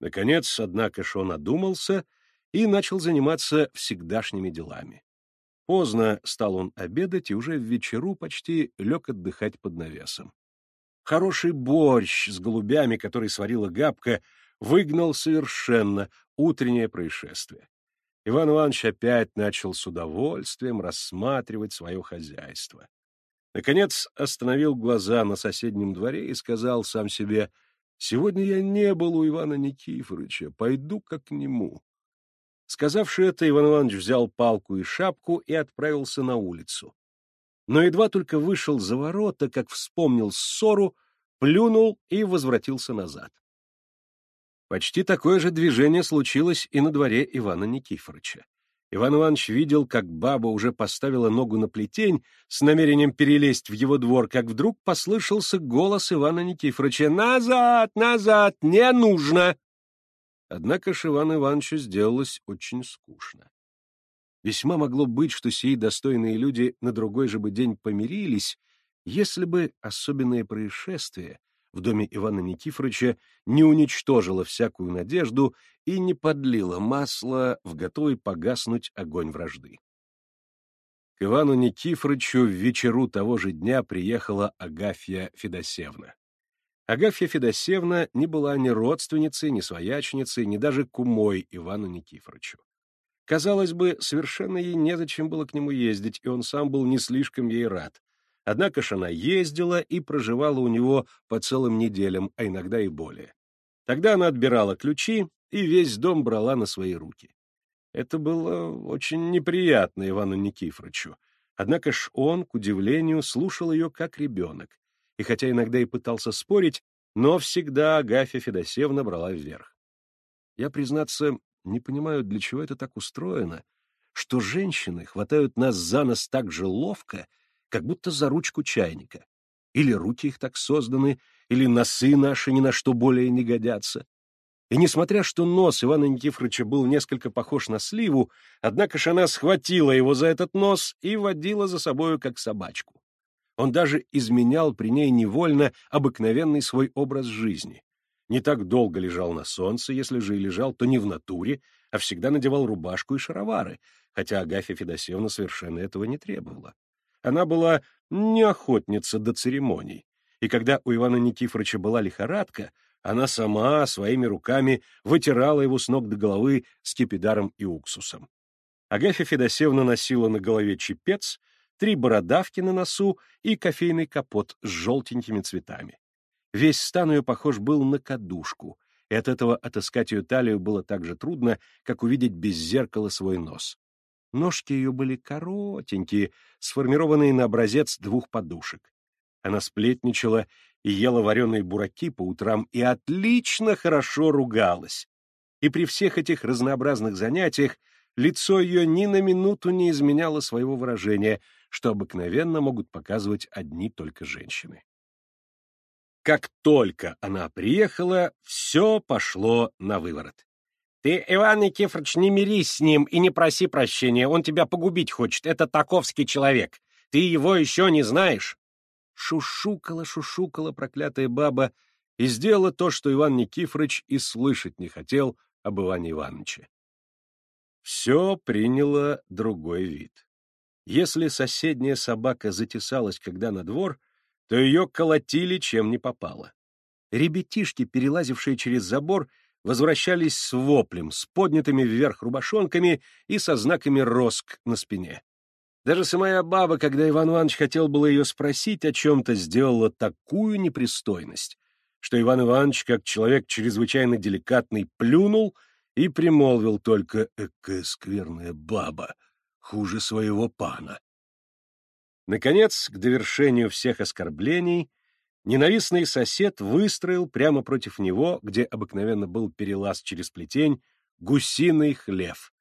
Наконец, однако ж он одумался и начал заниматься всегдашними делами. Поздно стал он обедать и уже в вечеру почти лег отдыхать под навесом. Хороший борщ с голубями, который сварила Габка, выгнал совершенно утреннее происшествие. Иван Иванович опять начал с удовольствием рассматривать свое хозяйство. Наконец остановил глаза на соседнем дворе и сказал сам себе, «Сегодня я не был у Ивана Никифоровича, пойду-ка к нему». Сказавши это, Иван Иванович взял палку и шапку и отправился на улицу. Но едва только вышел за ворота, как вспомнил ссору, плюнул и возвратился назад. Почти такое же движение случилось и на дворе Ивана Никифоровича. Иван Иванович видел, как баба уже поставила ногу на плетень с намерением перелезть в его двор, как вдруг послышался голос Ивана Никифоровича «Назад! Назад! Не нужно!» Однако ж Ивану Ивановичу сделалось очень скучно. Весьма могло быть, что сии достойные люди на другой же бы день помирились, если бы особенное происшествие в доме Ивана Никифоровича не уничтожило всякую надежду и не подлило масло в готовый погаснуть огонь вражды. К Ивану Никифоровичу в вечеру того же дня приехала Агафья Федосевна. Агафья Федосевна не была ни родственницей, ни своячницей, ни даже кумой Ивану Никифоровичу. Казалось бы, совершенно ей незачем было к нему ездить, и он сам был не слишком ей рад. Однако ж она ездила и проживала у него по целым неделям, а иногда и более. Тогда она отбирала ключи и весь дом брала на свои руки. Это было очень неприятно Ивану Никифоровичу. Однако ж он, к удивлению, слушал ее как ребенок, и хотя иногда и пытался спорить, но всегда Агафья Федосеевна брала вверх. Я, признаться, не понимаю, для чего это так устроено, что женщины хватают нас за нос так же ловко, как будто за ручку чайника. Или руки их так созданы, или носы наши ни на что более не годятся. И несмотря что нос Ивана Никифоровича был несколько похож на сливу, однако ж она схватила его за этот нос и водила за собою как собачку. Он даже изменял при ней невольно обыкновенный свой образ жизни. Не так долго лежал на солнце, если же и лежал, то не в натуре, а всегда надевал рубашку и шаровары, хотя Агафья Федосеевна совершенно этого не требовала. Она была не охотница до церемоний, и когда у Ивана Никифоровича была лихорадка, она сама своими руками вытирала его с ног до головы скипидаром и уксусом. Агафья Федосеевна носила на голове чепец, три бородавки на носу и кофейный капот с желтенькими цветами. Весь стан ее похож был на кадушку, и от этого отыскать ее талию было так же трудно, как увидеть без зеркала свой нос. Ножки ее были коротенькие, сформированные на образец двух подушек. Она сплетничала и ела вареные бураки по утрам и отлично хорошо ругалась. И при всех этих разнообразных занятиях лицо ее ни на минуту не изменяло своего выражения, что обыкновенно могут показывать одни только женщины. Как только она приехала, все пошло на выворот. Ты, Иван Никифорович, не мирись с ним и не проси прощения, он тебя погубить хочет, это таковский человек. Ты его еще не знаешь. Шушукала, шушукала проклятая баба и сделала то, что Иван Никифорович и слышать не хотел об Иване Ивановиче. Все приняло другой вид. Если соседняя собака затесалась когда на двор, то ее колотили чем не попало. Ребятишки, перелазившие через забор, возвращались с воплем, с поднятыми вверх рубашонками и со знаками роск на спине. Даже самая баба, когда Иван Иванович хотел было ее спросить о чем-то, сделала такую непристойность, что Иван Иванович, как человек чрезвычайно деликатный, плюнул и примолвил только «Экая скверная баба, хуже своего пана». Наконец, к довершению всех оскорблений, Ненавистный сосед выстроил прямо против него, где обыкновенно был перелаз через плетень, гусиный хлев,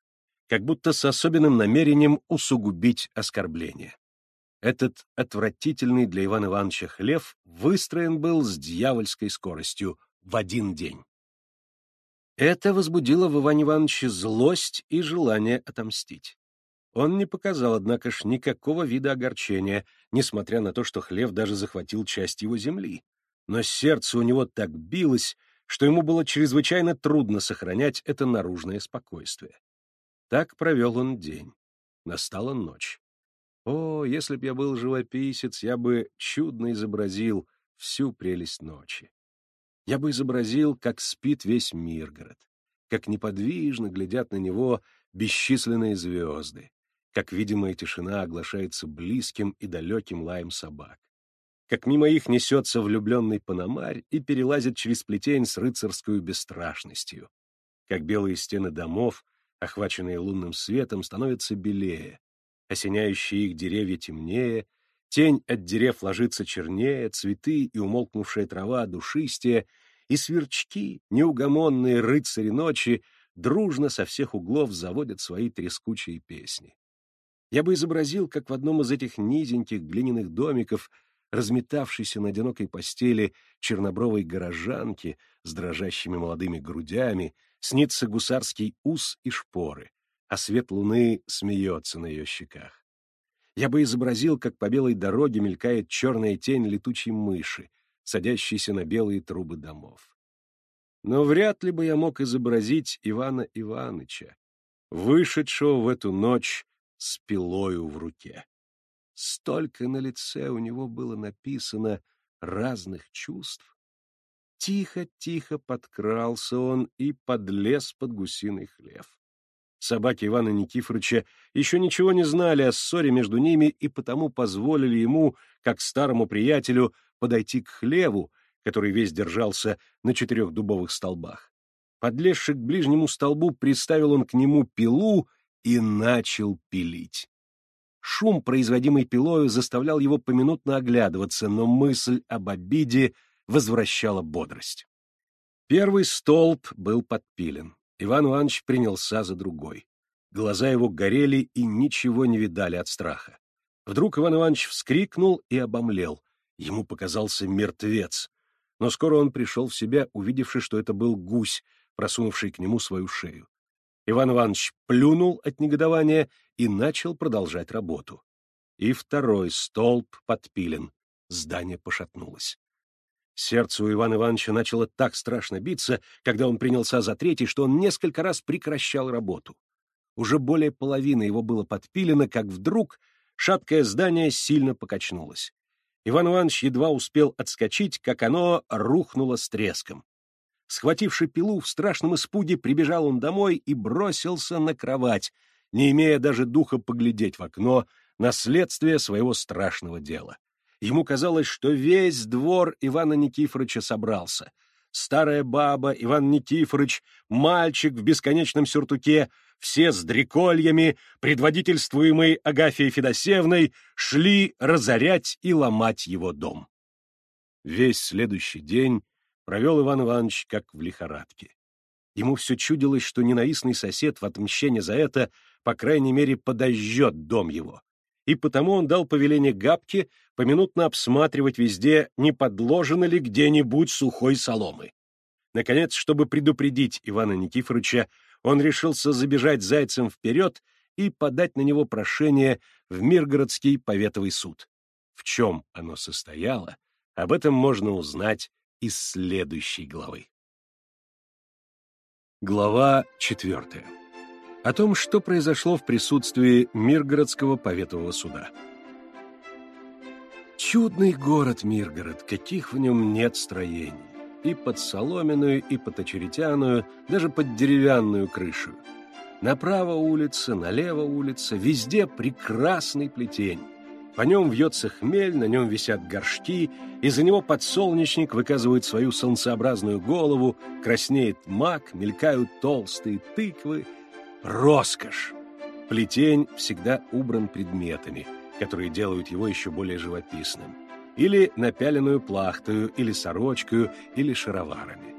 как будто с особенным намерением усугубить оскорбление. Этот отвратительный для Ивана Ивановича хлев выстроен был с дьявольской скоростью в один день. Это возбудило в Иване Ивановиче злость и желание отомстить. Он не показал, однако ж, никакого вида огорчения, несмотря на то, что хлев даже захватил часть его земли. Но сердце у него так билось, что ему было чрезвычайно трудно сохранять это наружное спокойствие. Так провел он день. Настала ночь. О, если б я был живописец, я бы чудно изобразил всю прелесть ночи. Я бы изобразил, как спит весь Миргород, как неподвижно глядят на него бесчисленные звезды, как видимая тишина оглашается близким и далеким лаем собак, как мимо их несется влюбленный паномарь и перелазит через плетень с рыцарскую бесстрашностью, как белые стены домов, охваченные лунным светом, становятся белее, осеняющие их деревья темнее, тень от дерев ложится чернее, цветы и умолкнувшая трава душистее, и сверчки, неугомонные рыцари ночи, дружно со всех углов заводят свои трескучие песни. Я бы изобразил, как в одном из этих низеньких глиняных домиков, разметавшейся на одинокой постели чернобровой горожанки с дрожащими молодыми грудями, снится гусарский ус и шпоры, а свет луны смеется на ее щеках. Я бы изобразил, как по белой дороге мелькает черная тень летучей мыши, садящейся на белые трубы домов. Но вряд ли бы я мог изобразить Ивана Иваныча, вышедшего в эту ночь с пилою в руке. Столько на лице у него было написано разных чувств. Тихо-тихо подкрался он и подлез под гусиный хлев. Собаки Ивана Никифоровича еще ничего не знали о ссоре между ними и потому позволили ему, как старому приятелю, подойти к хлеву, который весь держался на четырех дубовых столбах. Подлезши к ближнему столбу, приставил он к нему пилу и начал пилить. Шум, производимый пилою, заставлял его поминутно оглядываться, но мысль об обиде возвращала бодрость. Первый столб был подпилен. Иван Иванович принялся за другой. Глаза его горели и ничего не видали от страха. Вдруг Иван Иванович вскрикнул и обомлел. Ему показался мертвец. Но скоро он пришел в себя, увидевши, что это был гусь, просунувший к нему свою шею. Иван Иванович плюнул от негодования и начал продолжать работу. И второй столб подпилен. Здание пошатнулось. Сердце у Ивана Ивановича начало так страшно биться, когда он принялся за третий, что он несколько раз прекращал работу. Уже более половины его было подпилено, как вдруг шаткое здание сильно покачнулось. Иван Иванович едва успел отскочить, как оно рухнуло с треском. Схвативши пилу, в страшном испуге прибежал он домой и бросился на кровать, не имея даже духа поглядеть в окно на следствие своего страшного дела. Ему казалось, что весь двор Ивана Никифоровича собрался. Старая баба, Иван Никифорович, мальчик в бесконечном сюртуке, все с дрекольями, предводительствуемые Агафией Федосевной, шли разорять и ломать его дом. Весь следующий день провел Иван Иванович как в лихорадке. Ему все чудилось, что ненавистный сосед в отмщение за это, по крайней мере, подожжет дом его. И потому он дал повеление Габке поминутно обсматривать везде, не подложено ли где-нибудь сухой соломы. Наконец, чтобы предупредить Ивана Никифоровича, он решился забежать зайцем вперед и подать на него прошение в Миргородский поветовый суд. В чем оно состояло, об этом можно узнать из следующей главы. Глава четвертая. О том, что произошло в присутствии Миргородского поветового суда. Чудный город Миргород, каких в нем нет строений. И под соломенную, и под очеретяную, даже под деревянную крышу. Направо улица, налево улица, везде прекрасный плетень. По нем вьется хмель, на нем висят горшки, из-за него подсолнечник выказывает свою солнцеобразную голову, краснеет мак, мелькают толстые тыквы. Роскошь! Плетень всегда убран предметами, которые делают его еще более живописным. Или напяленную плахтою, или сорочкою, или шароварами.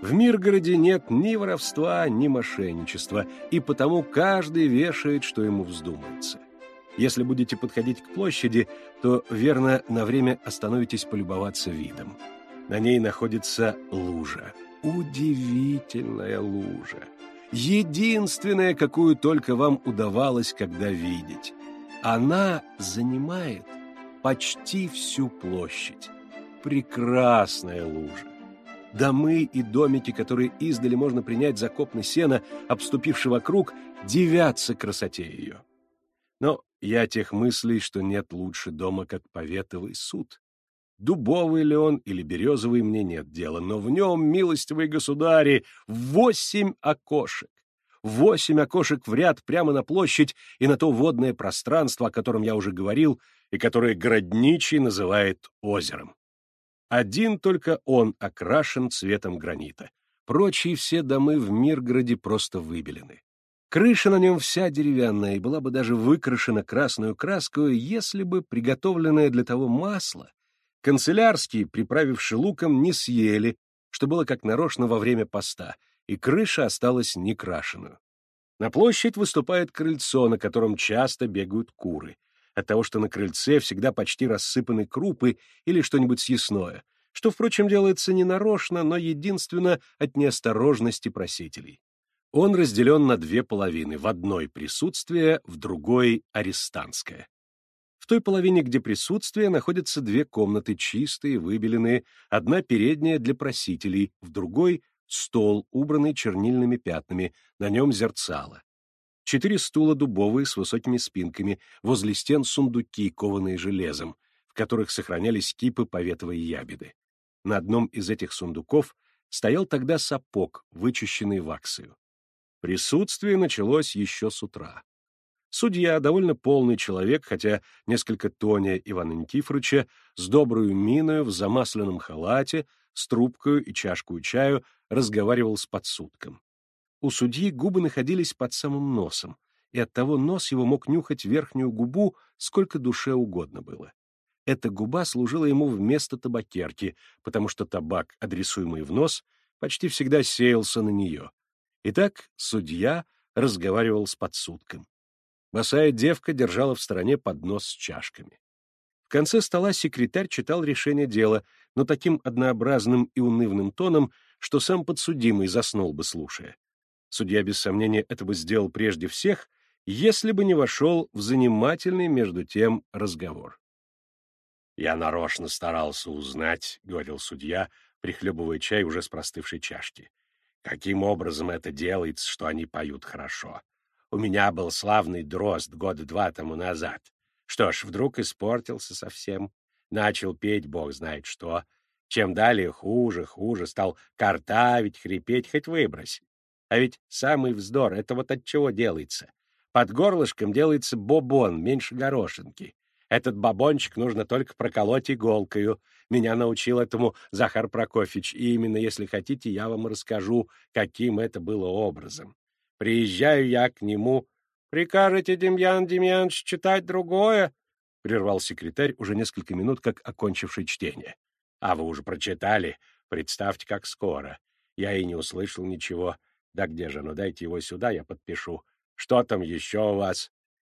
В Миргороде нет ни воровства, ни мошенничества, и потому каждый вешает, что ему вздумается. Если будете подходить к площади, то, верно, на время остановитесь полюбоваться видом. На ней находится лужа. Удивительная лужа. Единственная, какую только вам удавалось когда видеть. Она занимает почти всю площадь. Прекрасная лужа. Домы и домики, которые издали можно принять за копны сена, обступивший вокруг, дивятся красоте ее. Но я тех мыслей, что нет лучше дома, как поветовый суд. Дубовый ли он или березовый, мне нет дела, но в нем, милостивые государи, восемь окошек. Восемь окошек в ряд прямо на площадь и на то водное пространство, о котором я уже говорил, и которое Городничий называет озером. Один только он окрашен цветом гранита. Прочие все домы в Миргороде просто выбелены. Крыша на нем вся деревянная и была бы даже выкрашена красную краской, если бы приготовленное для того масло канцелярские, приправивши луком, не съели, что было как нарочно во время поста, и крыша осталась некрашенную. На площадь выступает крыльцо, на котором часто бегают куры, от того, что на крыльце всегда почти рассыпаны крупы или что-нибудь съестное, что, впрочем, делается не нарочно, но единственно от неосторожности просителей. Он разделен на две половины, в одной присутствие, в другой арестантское. В той половине, где присутствие, находятся две комнаты чистые, выбеленные, одна передняя для просителей, в другой — стол, убранный чернильными пятнами, на нем зерцало. Четыре стула дубовые с высокими спинками, возле стен сундуки, кованые железом, в которых сохранялись кипы поветовой ябеды. На одном из этих сундуков стоял тогда сапог, вычищенный ваксою. Присутствие началось еще с утра. Судья, довольно полный человек, хотя несколько тоня Ивана Никифоровича, с добрую миною, в замасленном халате, с трубкою и чашкой чаю, разговаривал с подсудком. У судьи губы находились под самым носом, и оттого нос его мог нюхать верхнюю губу, сколько душе угодно было. Эта губа служила ему вместо табакерки, потому что табак, адресуемый в нос, почти всегда сеялся на нее, Итак, судья разговаривал с подсудком. Босая девка держала в стороне поднос с чашками. В конце стола секретарь читал решение дела, но таким однообразным и унывным тоном, что сам подсудимый заснул бы, слушая. Судья, без сомнения, это бы сделал прежде всех, если бы не вошел в занимательный между тем разговор. «Я нарочно старался узнать», — говорил судья, прихлебывая чай уже с простывшей чашки. Каким образом это делается, что они поют хорошо? У меня был славный дрозд года два тому назад. Что ж, вдруг испортился совсем. Начал петь бог знает что. Чем далее хуже, хуже, стал картавить, хрипеть, хоть выбрось. А ведь самый вздор — это вот от чего делается. Под горлышком делается бобон, меньше горошинки. Этот бабончик нужно только проколоть иголкою. Меня научил этому Захар Прокофьевич, и именно, если хотите, я вам расскажу, каким это было образом. Приезжаю я к нему. Прикажете, Демьян Демьянович, читать другое? — прервал секретарь, уже несколько минут как окончивший чтение. — А вы уже прочитали? Представьте, как скоро. Я и не услышал ничего. Да где же, ну дайте его сюда, я подпишу. Что там еще у вас?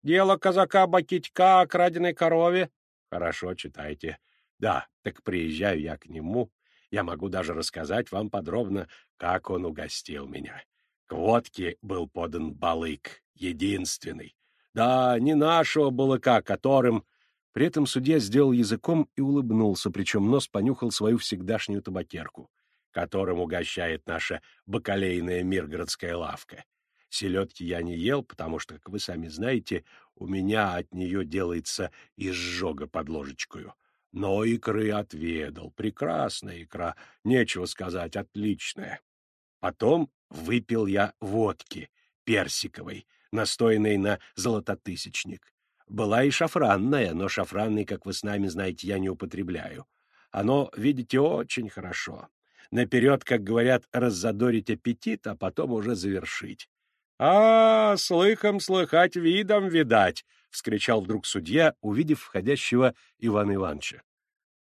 Дело казака Бакитька о краденой корове. Хорошо, читайте. Да, так приезжаю я к нему. Я могу даже рассказать вам подробно, как он угостил меня. К водке был подан балык, единственный. Да, не нашего балыка, которым... При этом судья сделал языком и улыбнулся, причем нос понюхал свою всегдашнюю табакерку, которым угощает наша бакалейная миргородская лавка. Селедки я не ел, потому что, как вы сами знаете, у меня от нее делается изжога под ложечкою. Но икры отведал. Прекрасная икра, нечего сказать, отличная. Потом выпил я водки персиковой, настоянной на золототысячник. Была и шафранная, но шафранной, как вы с нами знаете, я не употребляю. Оно, видите, очень хорошо. Наперед, как говорят, раззадорить аппетит, а потом уже завершить. «А, слыхом слыхать, видом видать!» — вскричал вдруг судья, увидев входящего Ивана Ивановича.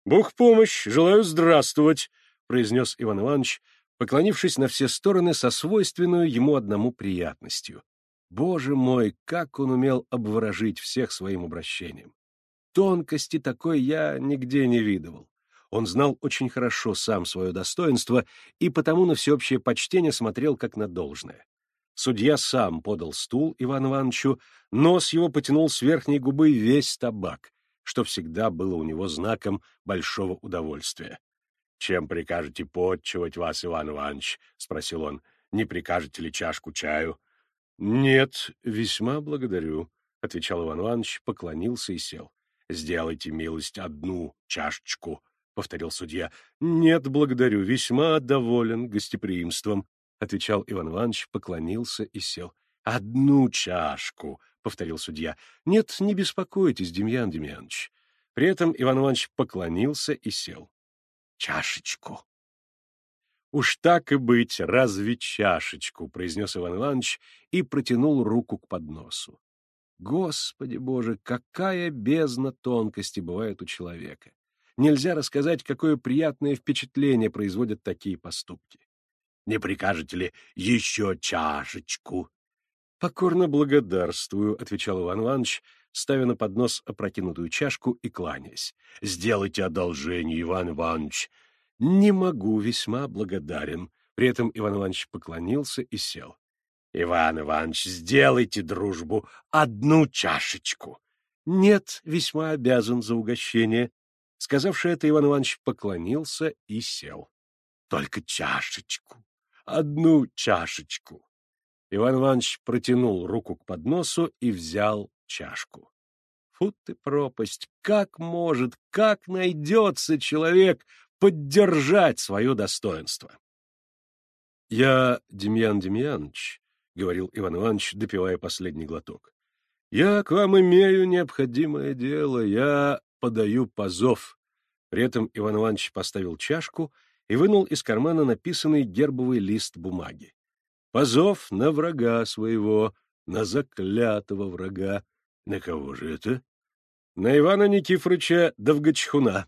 «Бог помощь! Желаю здравствовать!» — произнес Иван Иванович, поклонившись на все стороны со свойственную ему одному приятностью. Боже мой, как он умел обворожить всех своим обращением! Тонкости такой я нигде не видывал. Он знал очень хорошо сам свое достоинство и потому на всеобщее почтение смотрел как на должное. Судья сам подал стул Ивану Ивановичу, нос его потянул с верхней губы весь табак, что всегда было у него знаком большого удовольствия. — Чем прикажете подчивать вас, Иван Иванович? — спросил он. — Не прикажете ли чашку чаю? — Нет, весьма благодарю, — отвечал Иван Иванович, поклонился и сел. — Сделайте милость одну чашечку, — повторил судья. — Нет, благодарю, весьма доволен гостеприимством, — отвечал Иван Иванович, поклонился и сел. — Одну чашку, — повторил судья. — Нет, не беспокойтесь, Демьян Демьянович. При этом Иван Иванович поклонился и сел. — Чашечку. — Уж так и быть, разве чашечку, — произнес Иван Иванович и протянул руку к подносу. Господи Боже, какая бездна тонкости бывает у человека! Нельзя рассказать, какое приятное впечатление производят такие поступки. Не прикажете ли еще чашечку? — Покорно благодарствую, — отвечал Иван Иванович, ставя на поднос опрокинутую чашку и кланяясь. — Сделайте одолжение, Иван Иванович. — Не могу, весьма благодарен. При этом Иван Иванович поклонился и сел. — Иван Иванович, сделайте дружбу, одну чашечку. — Нет, весьма обязан за угощение. Сказавши это, Иван Иванович поклонился и сел. — Только чашечку, одну чашечку. Иван Иванович протянул руку к подносу и взял чашку. Фу ты пропасть! Как может, как найдется человек поддержать свое достоинство? — Я Демьян Демьянович, — говорил Иван Иванович, допивая последний глоток. — Я к вам имею необходимое дело, я подаю позов. При этом Иван Иванович поставил чашку и вынул из кармана написанный гербовый лист бумаги. Позов на врага своего, на заклятого врага. На кого же это? На Ивана Никифоровича Довгочхуна.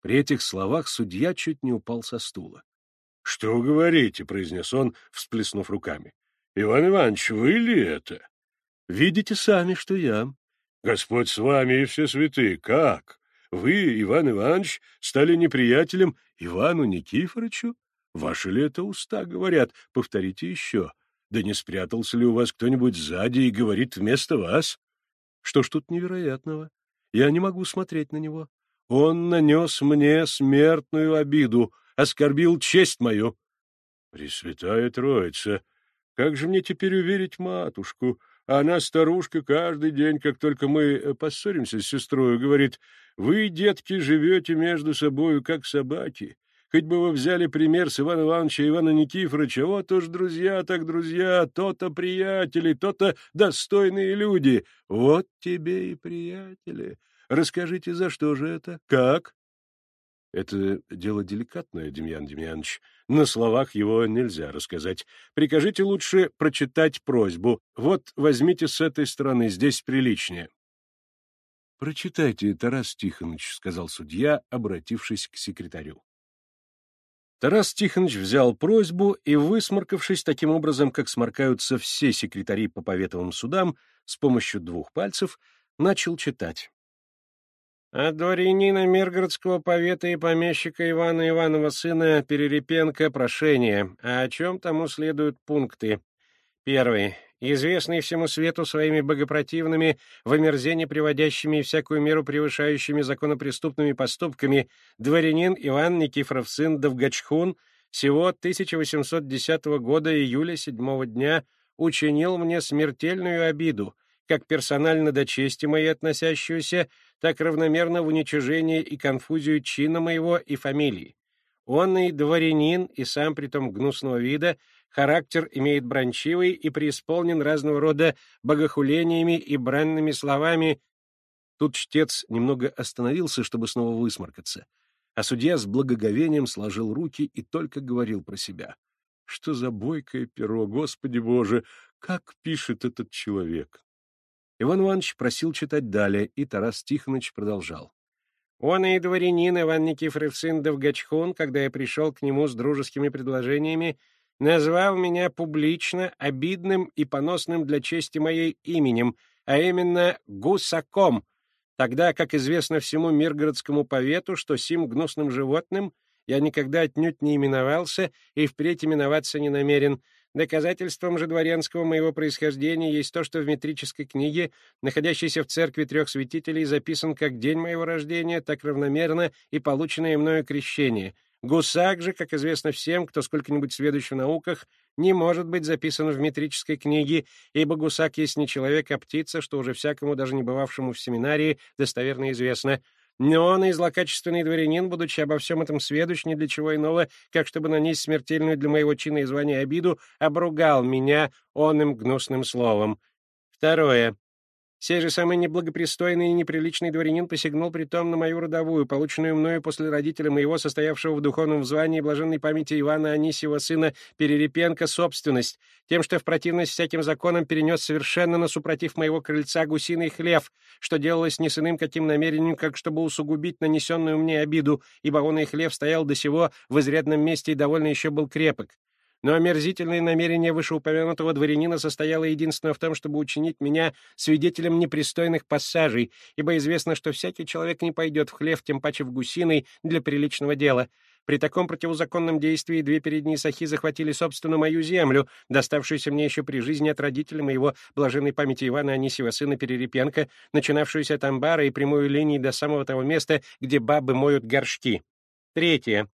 При этих словах судья чуть не упал со стула. — Что вы говорите? — произнес он, всплеснув руками. — Иван Иванович, вы ли это? — Видите сами, что я. — Господь с вами и все святые. Как? Вы, Иван Иванович, стали неприятелем Ивану Никифоровичу? Ваши ли это уста говорят? Повторите еще. Да не спрятался ли у вас кто-нибудь сзади и говорит вместо вас? Что ж тут невероятного? Я не могу смотреть на него. Он нанес мне смертную обиду, оскорбил честь мою. Пресвятая Троица, как же мне теперь уверить матушку? Она, старушка, каждый день, как только мы э, поссоримся с сестрой, говорит, «Вы, детки, живете между собою, как собаки. Хоть бы вы взяли пример с Ивана Ивановича Ивана Никифоровича, вот уж друзья так друзья, то-то приятели, то-то достойные люди. Вот тебе и приятели. Расскажите, за что же это? Как?» Это дело деликатное, Демьян Демьянович. На словах его нельзя рассказать. Прикажите лучше прочитать просьбу. Вот возьмите с этой стороны, здесь приличнее. «Прочитайте, Тарас Тихонович», — сказал судья, обратившись к секретарю. Тарас Тихонович взял просьбу и, высморкавшись таким образом, как сморкаются все секретари по поветовым судам, с помощью двух пальцев, начал читать. От дворянина Миргородского повета и помещика Ивана Иванова сына Перерепенко прошение, а о чем тому следуют пункты. Первый. Известный всему свету своими богопротивными, в омерзение приводящими всякую меру превышающими законопреступными поступками, дворянин Иван Никифоров сын Довгачхун всего 1810 года июля 7 дня учинил мне смертельную обиду, как персонально до чести моей относящуюся, так равномерно в уничижение и конфузию чина моего и фамилии. Он и дворянин, и сам притом гнусного вида, характер имеет бранчивый и преисполнен разного рода богохулениями и бранными словами. Тут чтец немного остановился, чтобы снова высморкаться, а судья с благоговением сложил руки и только говорил про себя. Что за бойкое перо, Господи Боже! Как пишет этот человек! Иван Иванович просил читать далее, и Тарас Тихонович продолжал. Он и дворянин Иван Никифоров сын Довгачхун, когда я пришел к нему с дружескими предложениями, назвал меня публично обидным и поносным для чести моей именем, а именно гусаком, тогда, как известно всему миргородскому повету, что сим гнусным животным я никогда отнюдь не именовался и впредь именоваться не намерен, Доказательством же дворянского моего происхождения есть то, что в метрической книге, находящейся в церкви трех святителей, записан как день моего рождения, так равномерно и полученное мною крещение. Гусак же, как известно всем, кто сколько-нибудь сведущ в науках, не может быть записан в метрической книге, ибо гусак есть не человек, а птица, что уже всякому, даже не бывавшему в семинарии, достоверно известно — но он и злокачественный дворянин, будучи обо всем этом сведущ, ни для чего иного, как чтобы нанести смертельную для моего чина и звания обиду, обругал меня оным гнусным словом. Второе. Сей же самый неблагопристойный и неприличный дворянин посягнул притом на мою родовую, полученную мною после родителя моего, состоявшего в духовном звании блаженной памяти Ивана Анисьева, сына Перерепенко, собственность, тем, что в противность всяким законам перенес совершенно на супротив моего крыльца гусиный хлев, что делалось не с иным каким намерением, как чтобы усугубить нанесенную мне обиду, ибо он и хлев стоял до сего в изрядном месте и довольно еще был крепок. Но омерзительное намерение вышеупомянутого дворянина состояло единственно в том, чтобы учинить меня свидетелем непристойных пассажей, ибо известно, что всякий человек не пойдет в хлев, тем паче в гусиной, для приличного дела. При таком противозаконном действии две передние сахи захватили, собственно, мою землю, доставшуюся мне еще при жизни от родителя моего блаженной памяти Ивана Анисьева, сына Перерепенко, начинавшуюся от амбара и прямую линии до самого того места, где бабы моют горшки. Третье.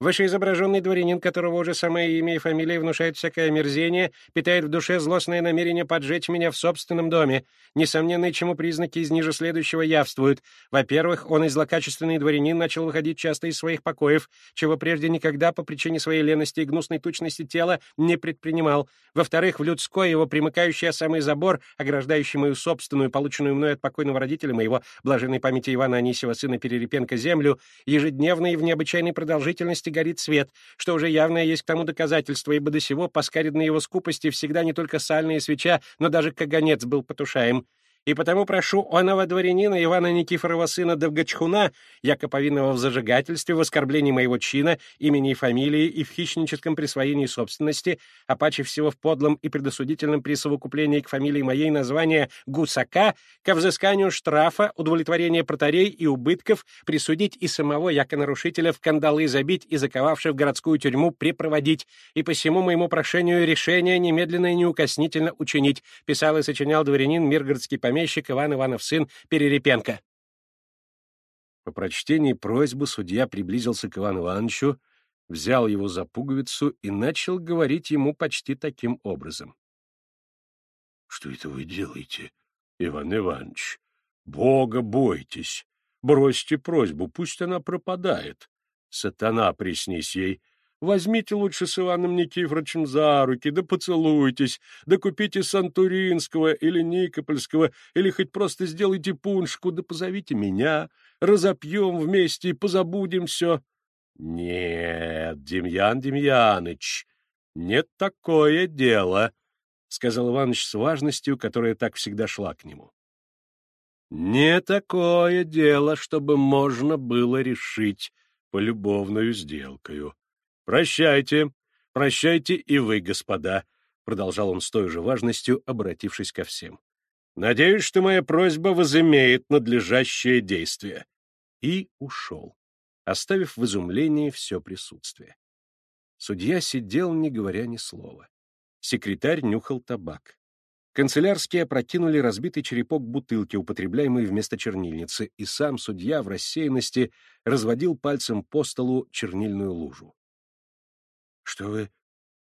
Вышеизображенный дворянин, которого уже самое имя и фамилия внушают всякое омерзение, питает в душе злостное намерение поджечь меня в собственном доме. Несомненные чему признаки из ниже следующего явствуют. Во-первых, он из злокачественный дворянин начал выходить часто из своих покоев, чего прежде никогда по причине своей лености и гнусной тучности тела не предпринимал. Во-вторых, в людской его примыкающий самый забор, ограждающий мою собственную, полученную мной от покойного родителя моего, блаженной памяти Ивана Анисьева, сына Перерепенко, землю, ежедневно и в необычайной продолжительности месте горит свет, что уже явно есть к тому доказательство, ибо до сего по скаридной его скупости всегда не только сальная свеча, но даже каганец был потушаем и потому прошу оного дворянина Ивана Никифорова сына Довгачхуна, яко повинного в зажигательстве, в оскорблении моего чина, имени и фамилии и в хищническом присвоении собственности, а паче всего в подлом и предосудительном присовокуплении к фамилии моей названия Гусака, ко взысканию штрафа, удовлетворения протарей и убытков, присудить и самого, яко нарушителя, в кандалы забить и заковавши в городскую тюрьму припроводить, и по всему моему прошению решение немедленно и неукоснительно учинить, писал и сочинял дворянин Миргородский помещик Иван Иванов сын Перерепенко. По прочтении просьбы судья приблизился к Ивану Ивановичу, взял его за пуговицу и начал говорить ему почти таким образом. — Что это вы делаете, Иван Иванович? Бога бойтесь. Бросьте просьбу, пусть она пропадает. Сатана приснись ей. Возьмите лучше с Иваном Никифоровичем за руки, да поцелуйтесь, да купите сантуринского или никопольского, или хоть просто сделайте пуншку, да позовите меня, разопьем вместе и позабудем все. Нет, Демьян Демьяныч, нет такое дело, — сказал Иваныч с важностью, которая так всегда шла к нему. Не такое дело, чтобы можно было решить полюбовную сделкою. Прощайте, прощайте и вы, господа, — продолжал он с той же важностью, обратившись ко всем. Надеюсь, что моя просьба возымеет надлежащее действие. И ушел, оставив в изумлении все присутствие. Судья сидел, не говоря ни слова. Секретарь нюхал табак. Канцелярские опрокинули разбитый черепок бутылки, употребляемой вместо чернильницы, и сам судья в рассеянности разводил пальцем по столу чернильную лужу. — Что вы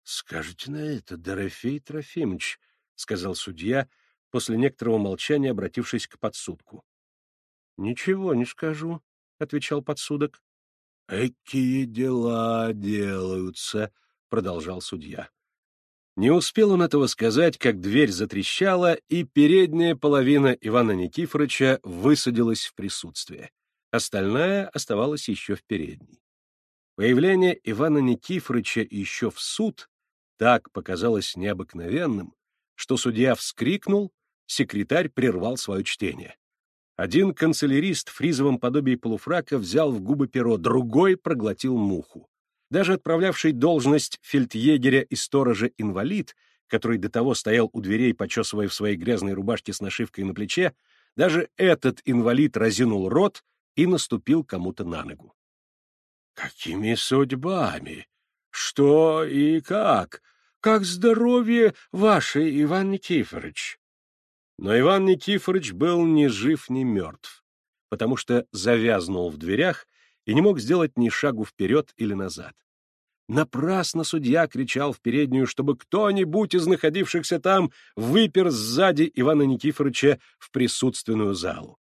скажете на это, Дорофей Трофимович? — сказал судья, после некоторого молчания обратившись к подсудку. — Ничего не скажу, — отвечал подсудок. — Какие дела делаются, — продолжал судья. Не успел он этого сказать, как дверь затрещала, и передняя половина Ивана Никифоровича высадилась в присутствие. Остальная оставалась еще в передней. Появление Ивана Никифоровича еще в суд так показалось необыкновенным, что судья вскрикнул, секретарь прервал свое чтение. Один канцелярист в фризовом подобии полуфрака взял в губы перо, другой проглотил муху. Даже отправлявший должность фельдъегеря и сторожа инвалид, который до того стоял у дверей, почесывая в своей грязной рубашке с нашивкой на плече, даже этот инвалид разинул рот и наступил кому-то на ногу. «Какими судьбами? Что и как? Как здоровье ваше, Иван Никифорович?» Но Иван Никифорович был ни жив, ни мертв, потому что завязнул в дверях и не мог сделать ни шагу вперед или назад. Напрасно судья кричал в переднюю, чтобы кто-нибудь из находившихся там выпер сзади Ивана Никифоровича в присутственную залу.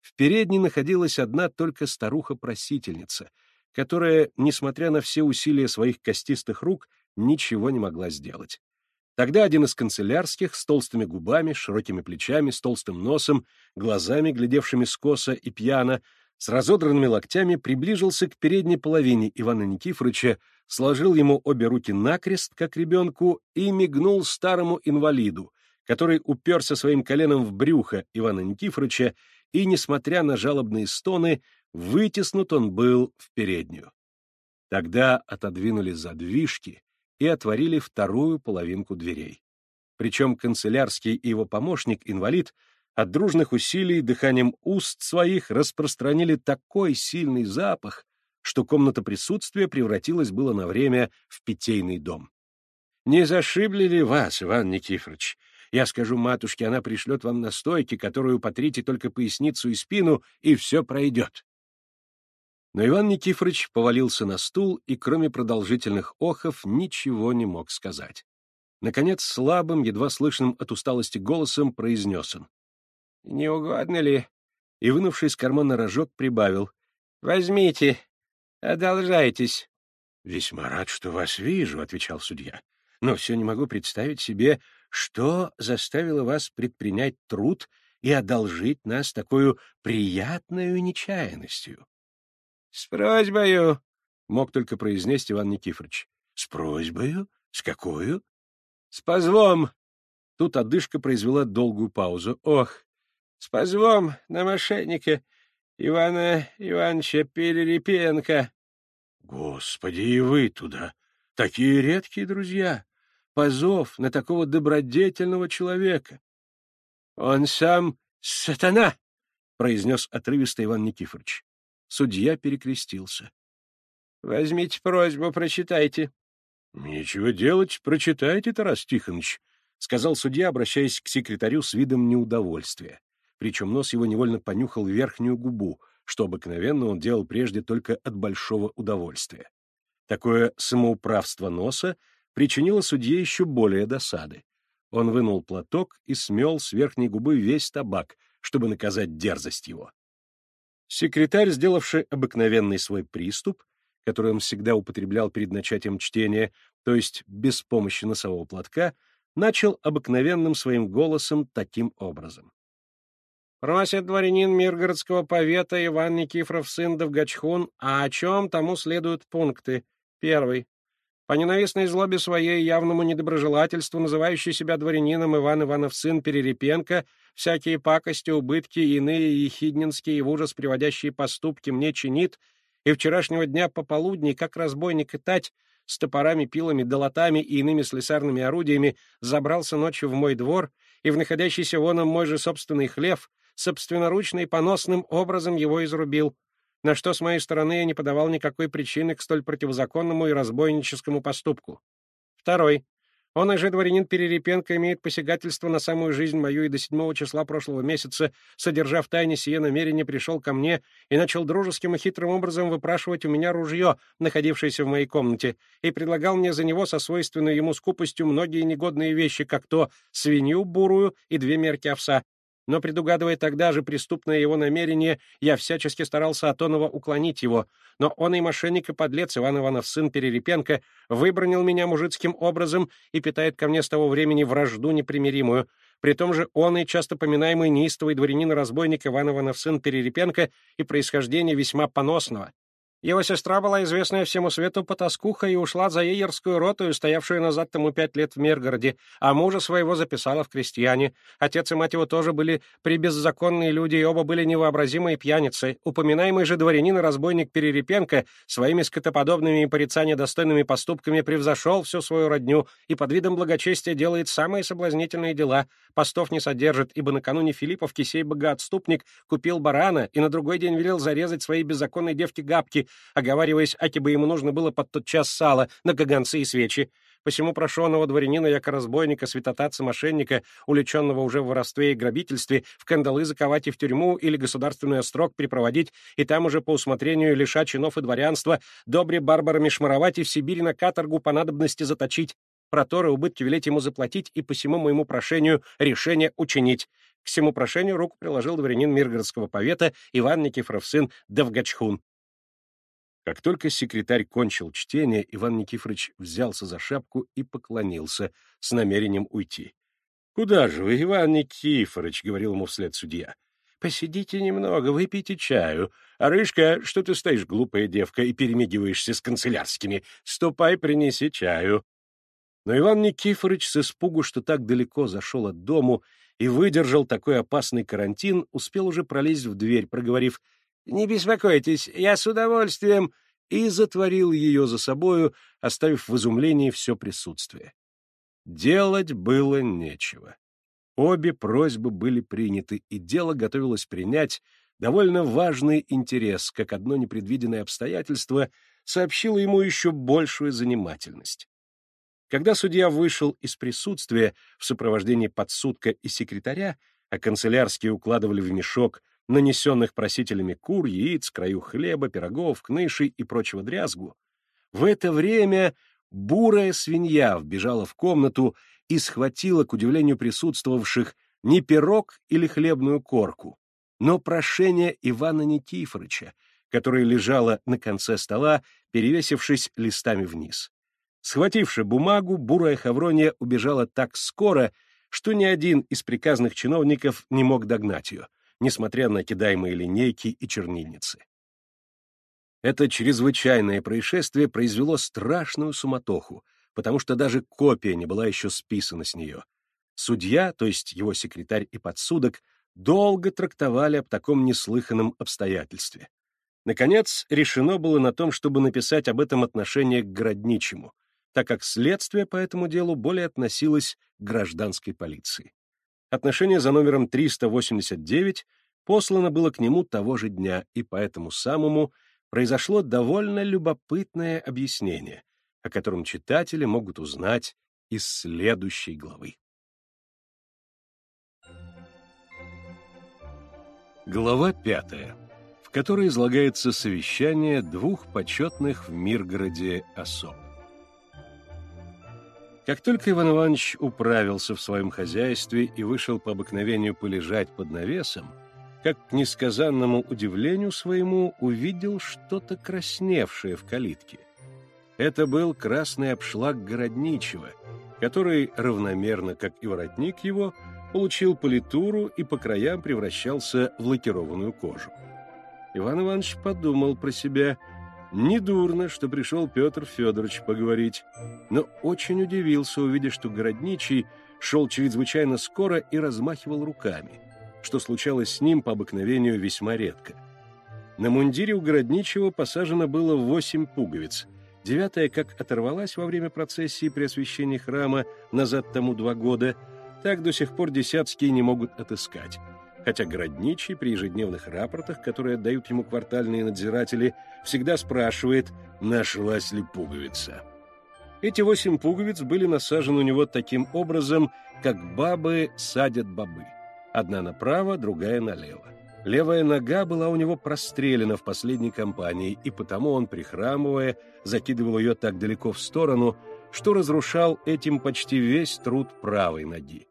В передней находилась одна только старуха-просительница, которая, несмотря на все усилия своих костистых рук, ничего не могла сделать. Тогда один из канцелярских, с толстыми губами, широкими плечами, с толстым носом, глазами, глядевшими скосо и пьяно, с разодранными локтями приближился к передней половине Ивана Никифоровича, сложил ему обе руки накрест, как ребенку, и мигнул старому инвалиду, который уперся своим коленом в брюхо Ивана Никифоровича, и, несмотря на жалобные стоны, вытеснут он был в переднюю. Тогда отодвинули задвижки и отворили вторую половинку дверей. Причем канцелярский и его помощник-инвалид — от дружных усилий дыханием уст своих распространили такой сильный запах, что комната присутствия превратилась было на время в питейный дом. «Не зашибли ли вас, Иван Никифорович? Я скажу матушке, она пришлет вам настойки, которую потрите только поясницу и спину, и все пройдет». Но Иван Никифорович повалился на стул и, кроме продолжительных охов, ничего не мог сказать. Наконец, слабым, едва слышным от усталости голосом произнес он. Не угодно ли? И, вынувший из кармана рожок, прибавил. — Возьмите, одолжайтесь. — Весьма рад, что вас вижу, — отвечал судья. — Но все не могу представить себе, что заставило вас предпринять труд и одолжить нас такую приятную нечаянностью. — С просьбою, — мог только произнести Иван Никифорович. — С просьбою? С какую? — С позвом. Тут одышка произвела долгую паузу. — Ох, с позвом на мошенника Ивана Ивановича Перерепенко. Господи, и вы туда! Такие редкие друзья! Позов на такого добродетельного человека! Он сам сатана! — произнес отрывисто Иван Никифорович. Судья перекрестился. — Возьмите просьбу, прочитайте. — Нечего делать, прочитайте, Тарас Тихонович, — сказал судья, обращаясь к секретарю с видом неудовольствия причем нос его невольно понюхал верхнюю губу, что обыкновенно он делал прежде только от большого удовольствия. Такое самоуправство носа причинило судье еще более досады. Он вынул платок и смел с верхней губы весь табак, чтобы наказать дерзость его. Секретарь, сделавший обыкновенный свой приступ, который он всегда употреблял перед начатием чтения, то есть без помощи носового платка, начал обыкновенным своим голосом таким образом. «Просит дворянин Миргородского повета Иван Никифоров сын Довгачхун, а о чем тому следуют пункты. Первый. По ненавистной злобе своей явному недоброжелательству, называющий себя дворянином Иван Иванов сын Перерепенко, всякие пакости, убытки, иные ехиднинские и в ужас приводящие поступки мне чинит, и вчерашнего дня пополудни, как разбойник и тать, с топорами, пилами, долотами и иными слесарными орудиями забрался ночью в мой двор, и в находящийся воном мой же собственный хлев, собственноручно и поносным образом его изрубил, на что с моей стороны я не подавал никакой причины к столь противозаконному и разбойническому поступку. Второй. Он же дворянин Перерепенко имеет посягательство на самую жизнь мою и до седьмого числа прошлого месяца, содержав тайне сие намерение, пришел ко мне и начал дружеским и хитрым образом выпрашивать у меня ружье, находившееся в моей комнате, и предлагал мне за него со свойственной ему скупостью многие негодные вещи, как то свинью бурую и две мерки овса, но, предугадывая тогда же преступное его намерение, я всячески старался Атонова уклонить его, но он и мошенник, и подлец Иван Иванов, сын Перерепенко, выбронил меня мужицким образом и питает ко мне с того времени вражду непримиримую. При том же он и часто поминаемый неистовый дворянин-разбойник Иван Иванов, сын Перерепенко, и происхождение весьма поносного. Его сестра была известная всему свету потаскуха и ушла за ейерскую роту, стоявшую назад тому пять лет в Миргороде, а мужа своего записала в крестьяне. Отец и мать его тоже были прибеззаконные люди, и оба были невообразимые пьяницы. Упоминаемый же дворянин и разбойник Перерепенко своими скотоподобными и порицания достойными поступками превзошел всю свою родню и под видом благочестия делает самые соблазнительные дела. Постов не содержит, ибо накануне Филипповки сей богоотступник купил барана и на другой день велел зарезать своей беззаконной девке Габки, оговариваясь, аки бы ему нужно было под тот час сала на каганцы и свечи. Посему прошенного дворянина, яко разбойника, святотатца, мошенника, увлеченного уже в воровстве и грабительстве, в кандалы заковать и в тюрьму или государственный острог припроводить, и там уже по усмотрению лиша чинов и дворянства, добре барбарами шмаровать и в Сибири на каторгу по надобности заточить, проторы убытки велеть ему заплатить и по всему моему прошению решение учинить. К всему прошению руку приложил дворянин Миргородского повета Иван Никифоров сын Довгачхун. Как только секретарь кончил чтение, Иван Никифорович взялся за шапку и поклонился с намерением уйти. — Куда же вы, Иван Никифорович? — говорил ему вслед судья. — Посидите немного, выпейте чаю. А Рыжка, что ты стоишь, глупая девка, и перемигиваешься с канцелярскими? Ступай, принеси чаю. Но Иван Никифорович с испугу, что так далеко зашел от дому и выдержал такой опасный карантин, успел уже пролезть в дверь, проговорив — «Не беспокойтесь, я с удовольствием...» и затворил ее за собою, оставив в изумлении все присутствие. Делать было нечего. Обе просьбы были приняты, и дело готовилось принять довольно важный интерес, как одно непредвиденное обстоятельство сообщило ему еще большую занимательность. Когда судья вышел из присутствия в сопровождении подсудка и секретаря, а канцелярские укладывали в мешок нанесенных просителями кур, яиц, краю хлеба, пирогов, кнышей и прочего дрязгу, в это время бурая свинья вбежала в комнату и схватила, к удивлению присутствовавших, не пирог или хлебную корку, но прошение Ивана Никифорыча, которое лежало на конце стола, перевесившись листами вниз. Схвативши бумагу, бурая Хаврония убежала так скоро, что ни один из приказных чиновников не мог догнать ее — несмотря на кидаемые линейки и чернильницы. Это чрезвычайное происшествие произвело страшную суматоху, потому что даже копия не была еще списана с нее. Судья, то есть его секретарь и подсудок, долго трактовали об таком неслыханном обстоятельстве. Наконец, решено было на том, чтобы написать об этом отношение к Городничему, так как следствие по этому делу более относилось к гражданской полиции. Отношение за номером 389 послано было к нему того же дня, и по этому самому произошло довольно любопытное объяснение, о котором читатели могут узнать из следующей главы. Глава пятая, в которой излагается совещание двух почетных в Миргороде особ. Как только Иван Иванович управился в своем хозяйстве и вышел по обыкновению полежать под навесом, как к несказанному удивлению своему увидел что-то красневшее в калитке. Это был красный обшлаг городничего, который равномерно, как и воротник его, получил политуру и по краям превращался в лакированную кожу. Иван Иванович подумал про себя, недурно, что пришел Петр Федорович поговорить, но очень удивился, увидев, что городничий шел чрезвычайно скоро и размахивал руками, что случалось с ним по обыкновению весьма редко. На мундире у городничего посажено было восемь пуговиц. Девятая, как оторвалась во время процессии при освящении храма назад тому два года, так до сих пор десятские не могут отыскать. Хотя городничий при ежедневных рапортах, которые отдают ему квартальные надзиратели, всегда спрашивает, нашлась ли пуговица. Эти восемь пуговиц были насажены у него таким образом, как бабы садят бобы. Одна направо, другая налево. Левая нога была у него прострелена в последней кампании, и потому он, прихрамывая, закидывал ее так далеко в сторону, что разрушал этим почти весь труд правой ноги.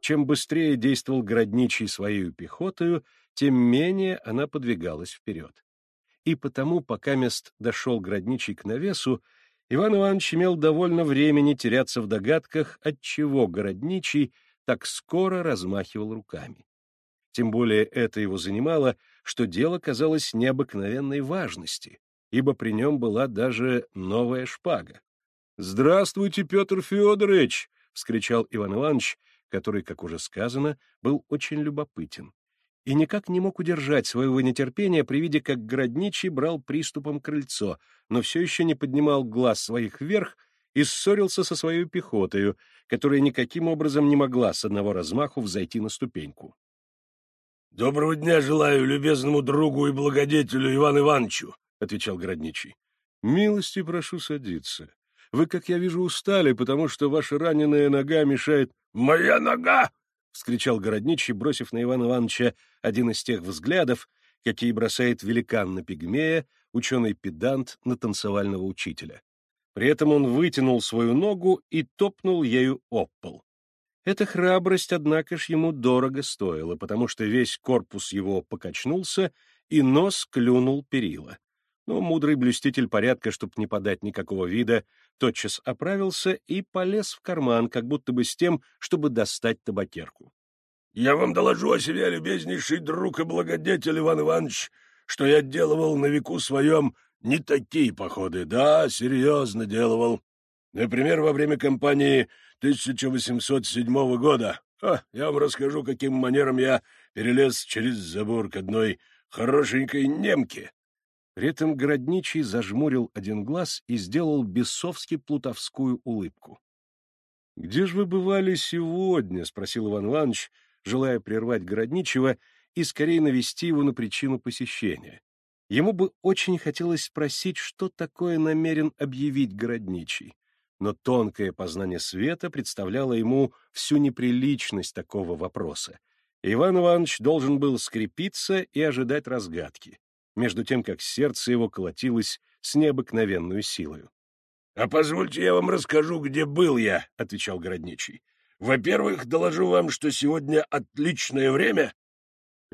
Чем быстрее действовал городничий своей пехотою, тем менее она подвигалась вперед. И потому, пока мест дошел городничий к навесу, Иван Иванович имел довольно времени теряться в догадках, отчего городничий так скоро размахивал руками. Тем более это его занимало, что дело казалось необыкновенной важности, ибо при нем была даже новая шпага. — Здравствуйте, Петр Федорович! — вскричал Иван Иванович, который, как уже сказано, был очень любопытен и никак не мог удержать своего нетерпения при виде, как городничий брал приступом крыльцо, но все еще не поднимал глаз своих вверх и ссорился со своей пехотою, которая никаким образом не могла с одного размаху взойти на ступеньку. — Доброго дня желаю любезному другу и благодетелю Ивану Ивановичу, — отвечал городничий. — Милости прошу садиться. Вы, как я вижу, устали, потому что ваша раненая нога мешает... — Моя нога! — вскричал городничий, бросив на Ивана Ивановича один из тех взглядов, какие бросает великан на пигмея, ученый-педант на танцевального учителя. При этом он вытянул свою ногу и топнул ею об пол. Эта храбрость, однако ж, ему дорого стоила, потому что весь корпус его покачнулся, и нос клюнул перила. Но мудрый блюститель порядка, чтобы не подать никакого вида, тотчас оправился и полез в карман, как будто бы с тем, чтобы достать табакерку. — Я вам доложу о себе, любезнейший друг и благодетель Иван Иванович, что я делывал на веку своем не такие походы, да, серьезно делывал. Например, во время кампании 1807 года. А, я вам расскажу, каким манером я перелез через забор к одной хорошенькой немке, при этом городничий зажмурил один глаз и сделал бесовски-плутовскую улыбку. — Где же вы бывали сегодня? — спросил Иван Иванович, желая прервать городничего и скорее навести его на причину посещения. Ему бы очень хотелось спросить, что такое намерен объявить городничий, но тонкое познание света представляло ему всю неприличность такого вопроса. Иван Иванович должен был скрепиться и ожидать разгадки между тем как сердце его колотилось с необыкновенной силою. — А позвольте я вам расскажу, где был я, — отвечал городничий. — Во-первых, доложу вам, что сегодня отличное время.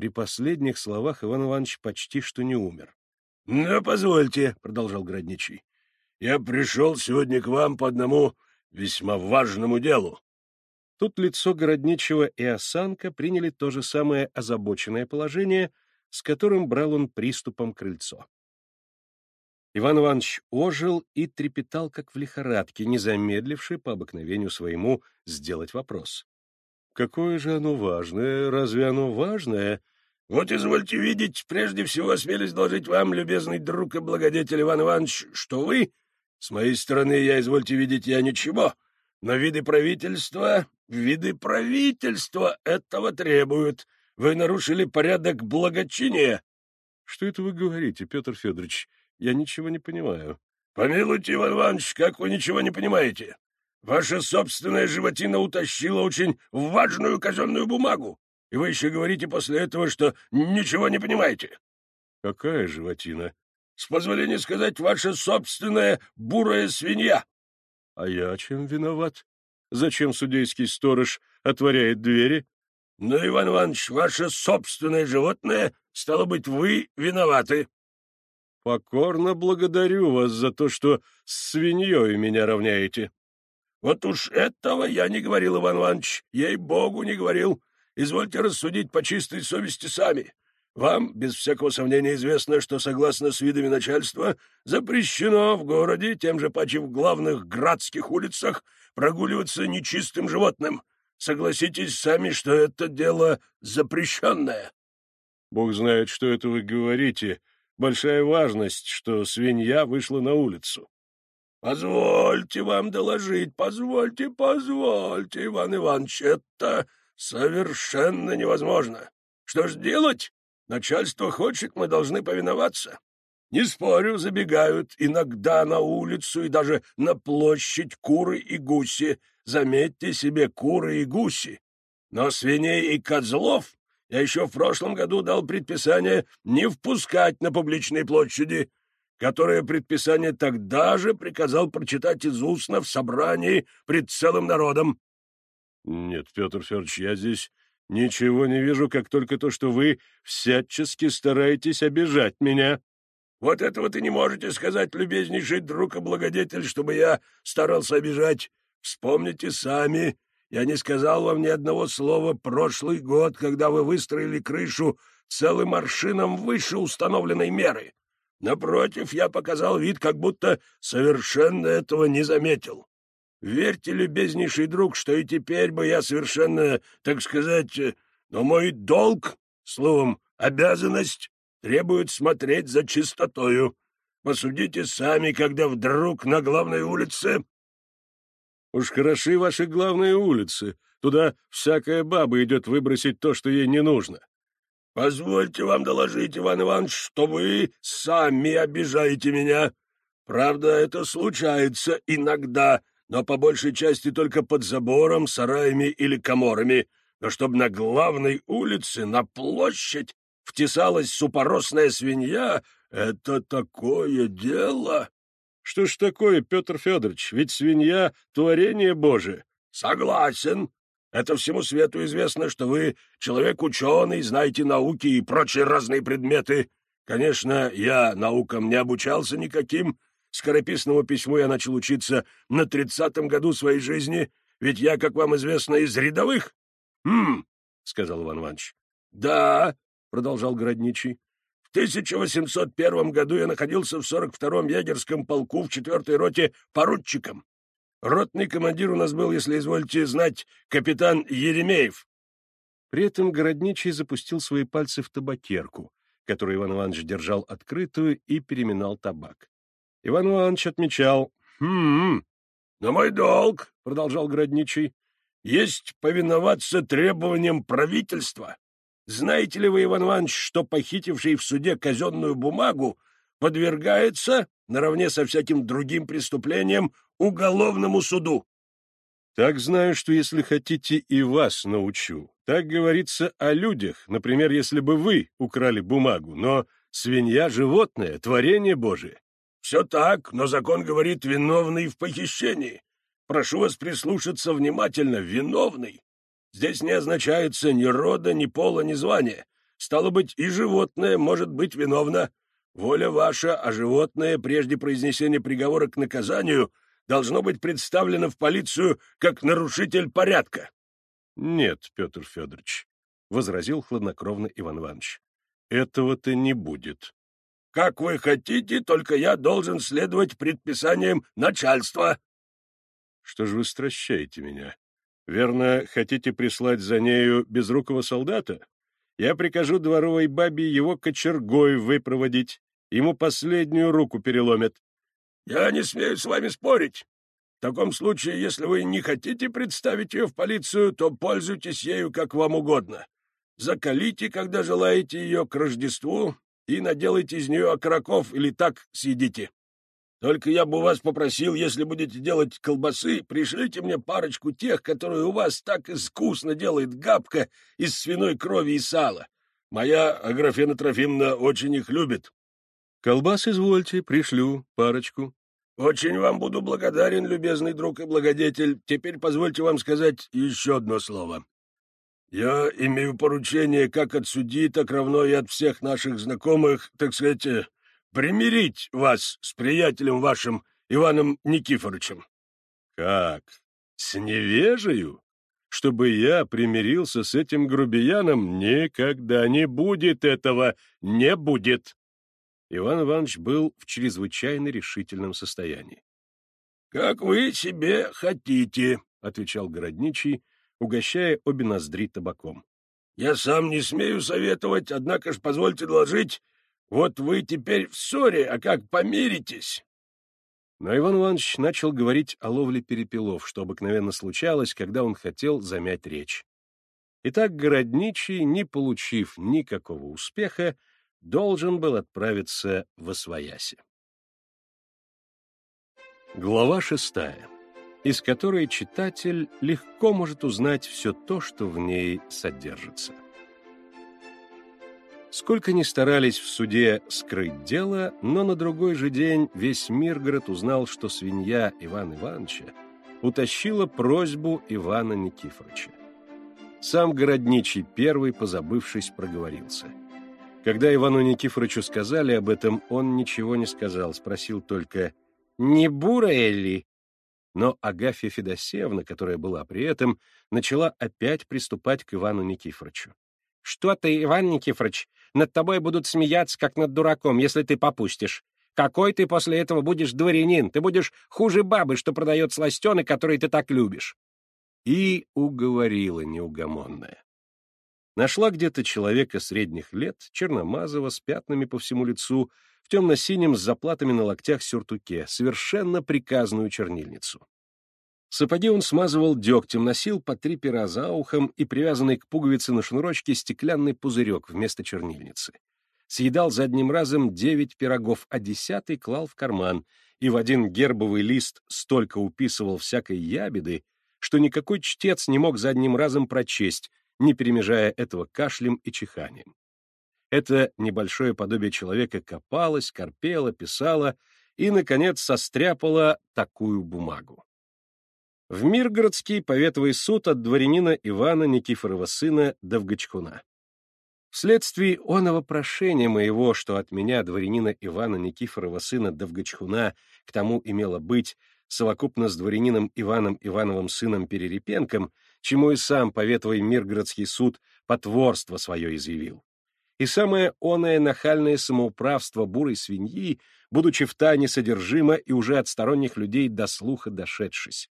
При последних словах Иван Иванович почти что не умер. — Ну, позвольте, — продолжал городничий. — Я пришел сегодня к вам по одному весьма важному делу. Тут лицо городничего и осанка приняли то же самое озабоченное положение, с которым брал он приступом крыльцо. Иван Иванович ожил и трепетал, как в лихорадке, не замедливший по обыкновению своему сделать вопрос. «Какое же оно важное? Разве оно важное?» «Вот извольте видеть, прежде всего осмелюсь доложить вам, любезный друг и благодетель Иван Иванович, что вы, с моей стороны, я, извольте видеть, я ничего, но виды правительства, виды правительства этого требуют». Вы нарушили порядок благочиния. — Что это вы говорите, Петр Федорович? Я ничего не понимаю. — Помилуйте, Иван Иванович, как вы ничего не понимаете? Ваша собственная животина утащила очень важную казенную бумагу, и вы еще говорите после этого, что ничего не понимаете. — Какая животина? — С позволения сказать, ваша собственная бурая свинья. — А я чем виноват? Зачем судейский сторож отворяет двери? Но, Иван Иванович, ваше собственное животное, стало быть, вы виноваты. — Покорно благодарю вас за то, что с свиньей меня равняете. — Вот уж этого я не говорил, Иван Иванович, ей-богу не говорил. Извольте рассудить по чистой совести сами. Вам, без всякого сомнения, известно, что, согласно с видами начальства, запрещено в городе, тем же паче в главных градских улицах, прогуливаться нечистым животным. Согласитесь сами, что это дело запрещенное. Бог знает, что это вы говорите. Большая важность, что свинья вышла на улицу. Позвольте вам доложить, позвольте, позвольте, Иван Иванович, это совершенно невозможно. Что ж делать? Начальство хочет, мы должны повиноваться. Не спорю, забегают иногда на улицу и даже на площадь куры и гуси, Заметьте себе, куры и гуси. Но свиней и козлов я еще в прошлом году дал предписание не впускать на публичные площади, которое предписание тогда же приказал прочитать из устно в собрании пред целым народом. — Нет, Петр Федорович, я здесь ничего не вижу, как только то, что вы всячески стараетесь обижать меня. — Вот этого ты не можете сказать, любезнейший друг и благодетель, чтобы я старался обижать. Вспомните сами, я не сказал вам ни одного слова прошлый год, когда вы выстроили крышу целым аршином выше установленной меры. Напротив, я показал вид, как будто совершенно этого не заметил. Верьте, любезнейший друг, что и теперь бы я совершенно, так сказать, но мой долг, словом, обязанность, требует смотреть за чистотою. Посудите сами, когда вдруг на главной улице Уж хороши ваши главные улицы. Туда всякая баба идет выбросить то, что ей не нужно. — Позвольте вам доложить, Иван Иванович, что вы сами обижаете меня. Правда, это случается иногда, но по большей части только под забором, сараями или коморами. Но чтобы на главной улице, на площадь, втесалась супоросная свинья, это такое дело. Что ж такое, Петр Федорович, ведь свинья — творение Божие. — Согласен. Это всему свету известно, что вы человек ученый, знаете науки и прочие разные предметы. Конечно, я наукам не обучался никаким. Скорописному письму я начал учиться на тридцатом году своей жизни, ведь я, как вам известно, из рядовых. — Хм, — сказал Иван Иванович. — Да, — продолжал Городничий. В 1801 году я находился в 42-м егерском полку в 4-й роте поручиком. Ротный командир у нас был, если извольте знать, капитан Еремеев. При этом Городничий запустил свои пальцы в табакерку, которую Иван Иванович держал открытую и переминал табак. Иван Иванович отмечал «Хм-хм». «Но мой долг», — продолжал Городничий, — «есть повиноваться требованиям правительства. Знаете ли вы, Иван Иванович, что похитивший в суде казенную бумагу подвергается, наравне со всяким другим преступлением, уголовному суду? Так знаю, что если хотите, и вас научу. Так говорится о людях, например, если бы вы украли бумагу, но свинья — животное, творение Божие. Все так, но закон говорит «виновный в похищении». Прошу вас прислушаться внимательно, виновный. Здесь не означается ни рода, ни пола, ни звания. Стало быть, и животное может быть виновно. Воля ваша, а животное, прежде произнесения приговора к наказанию, должно быть представлено в полицию как нарушитель порядка. — Нет, Петр Федорович, — возразил хладнокровно Иван Иванович, — этого-то не будет. — Как вы хотите, только я должен следовать предписаниям начальства. — Что же вы стращаете меня? Верно, хотите прислать за нею безрукого солдата? Я прикажу дворовой бабе его кочергой выпроводить. Ему последнюю руку переломят. — Я не смею с вами спорить. В таком случае, если вы не хотите представить ее в полицию, то пользуйтесь ею как вам угодно. Закалите, когда желаете ее к Рождеству, и наделайте из нее окороков или так съедите. Только я бы вас попросил, если будете делать колбасы, пришлите мне парочку тех, которые у вас так искусно делает габка из свиной крови и сала. Моя Аграфена Трофимовна очень их любит. — Колбас извольте, пришлю парочку. — Очень вам буду благодарен, любезный друг и благодетель. Теперь позвольте вам сказать еще одно слово. Я имею поручение как от судьи, так равно и от всех наших знакомых, так сказать, э, примирить вас с приятелем вашим Иваном Никифоровичем. Как? С невежею? Чтобы я примирился с этим грубияном? Никогда не будет этого, не будет. Иван Иванович был в чрезвычайно решительном состоянии. — Как вы себе хотите, — отвечал городничий, угощая обе ноздри табаком. — Я сам не смею советовать, однако ж позвольте доложить, вот вы теперь в ссоре, а как помиритесь? Но Иван Иванович начал говорить о ловле перепелов, что обыкновенно случалось, когда он хотел замять речь. Итак, городничий, не получив никакого успеха, должен был отправиться в Освояси. Глава шестая, из которой читатель легко может узнать все то, что в ней содержится. Сколько ни старались в суде скрыть дело, но на другой же день весь Миргород узнал, что свинья Ивана Ивановича утащила просьбу Ивана Никифоровича. Сам городничий первый, позабывшись, проговорился. Когда Ивану Никифоровичу сказали об этом, он ничего не сказал, спросил только «Не бурая ли?» Но Агафья Федосеевна, которая была при этом, начала опять приступать к Ивану Никифоровичу. «Что ты, Иван Никифорович, над тобой будут смеяться, как над дураком, если ты попустишь. Какой ты после этого будешь дворянин? Ты будешь хуже бабы, что продает сластены, которые ты так любишь. И уговорила неугомонная. Нашла где-то человека средних лет, черномазого, с пятнами по всему лицу, темно-синем с заплатами на локтях сюртуке, совершенно приказную чернильницу. Сапоги он смазывал дегтем, носил по три пера за ухом и привязанный к пуговице на шнурочке стеклянный пузырек вместо чернильницы. Съедал задним разом девять пирогов, а десятый клал в карман, и в один гербовый лист столько уписывал всякой ябеды, что никакой чтец не мог задним разом прочесть, не перемежая этого кашлем и чиханием. Это небольшое подобие человека копалось, корпело, писало и, наконец, состряпало такую бумагу в Миргородский поветовый суд от дворянина Ивана Никифорова сына Довгачкуна. Вследствие оного прошения моего, что от меня, дворянина Ивана Никифорова сына Довгачкуна, к тому имело быть, совокупно с дворянином Иваном Ивановым сыном Перерепенком, чему и сам поветовый Миргородский суд потворство свое изъявил. И самое оное нахальное самоуправство бурой свиньи, будучи в тайне содержимо и уже от сторонних людей до слуха дошедшись.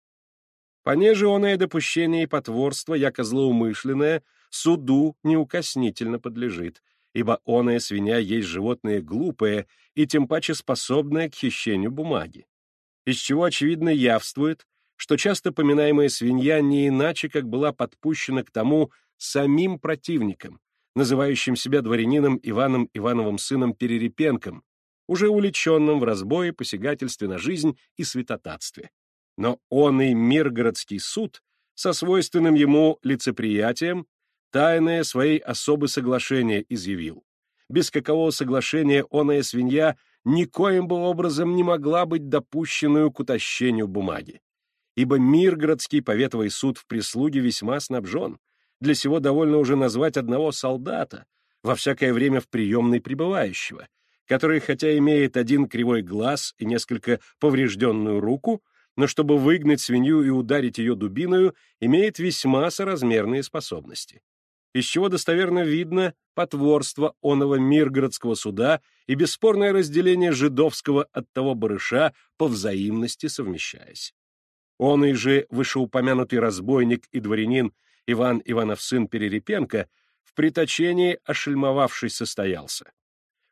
Понеже оное допущение и потворство, яко злоумышленное, суду неукоснительно подлежит, ибо оная свинья есть животное глупое и тем паче способное к хищению бумаги. Из чего, очевидно, явствует, что часто поминаемая свинья не иначе, как была подпущена к тому самим противникам, называющим себя дворянином Иваном Ивановым сыном Перерепенком, уже увлеченным в разбое, посягательстве на жизнь и святотатстве но он и Миргородский суд со свойственным ему лицеприятием тайное своей особы соглашения изъявил. Без какового соглашения оная свинья никоим бы образом не могла быть допущенную к утащению бумаги. Ибо Миргородский поветовый суд в прислуге весьма снабжен. Для сего довольно уже назвать одного солдата, во всякое время в приемной пребывающего, который, хотя имеет один кривой глаз и несколько поврежденную руку, но чтобы выгнать свинью и ударить ее дубиною, имеет весьма соразмерные способности. Из чего достоверно видно потворство оного Миргородского суда и бесспорное разделение жидовского от того барыша по взаимности совмещаясь. Он и же вышеупомянутый разбойник и дворянин Иван Иванов сын Перерепенко в приточении ошельмовавшись состоялся.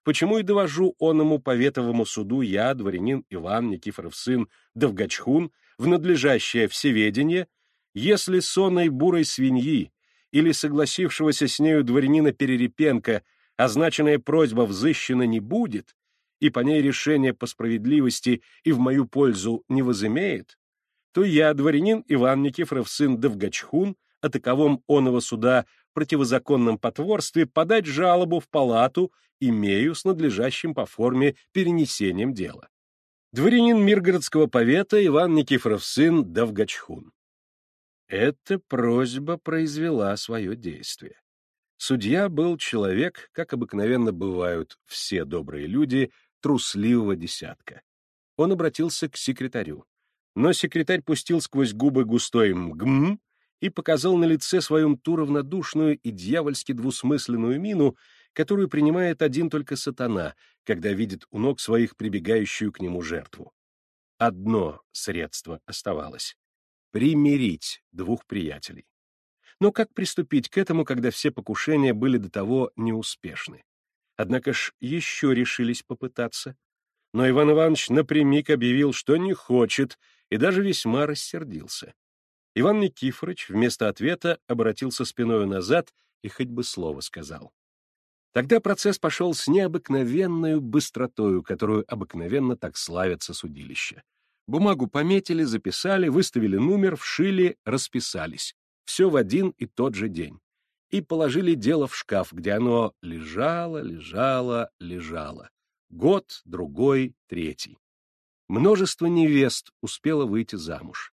Почему и довожу оному поветовому суду я, дворянин Иван Никифоров сын Довгачхун, в надлежащее всеведение, если сонной бурой свиньи или согласившегося с нею дворянина Перерепенко означенная просьба взыщена не будет, и по ней решение по справедливости и в мою пользу не возымеет, то я, дворянин Иван Никифоров сын Довгачхун, о таковом оного суда противозаконном потворстве подать жалобу в палату, имею с надлежащим по форме перенесением дела. Дворянин Миргородского повета Иван Никифоров сын Довгачхун. Эта просьба произвела свое действие. Судья был человек, как обыкновенно бывают все добрые люди, трусливого десятка. Он обратился к секретарю. Но секретарь пустил сквозь губы густой «мгм» и показал на лице своем ту равнодушную и дьявольски двусмысленную мину, которую принимает один только сатана, когда видит у ног своих прибегающую к нему жертву. Одно средство оставалось — примирить двух приятелей. Но как приступить к этому, когда все покушения были до того неуспешны? Однако ж еще решились попытаться. Но Иван Иванович напрямик объявил, что не хочет, и даже весьма рассердился. Иван Никифорович вместо ответа обратился спиною назад и хоть бы слово сказал. Тогда процесс пошел с необыкновенной быстротою, которую обыкновенно так славятся судилища. Бумагу пометили, записали, выставили номер, вшили, расписались. Все в один и тот же день. И положили дело в шкаф, где оно лежало, лежало, лежало. Год, другой, третий. Множество невест успело выйти замуж.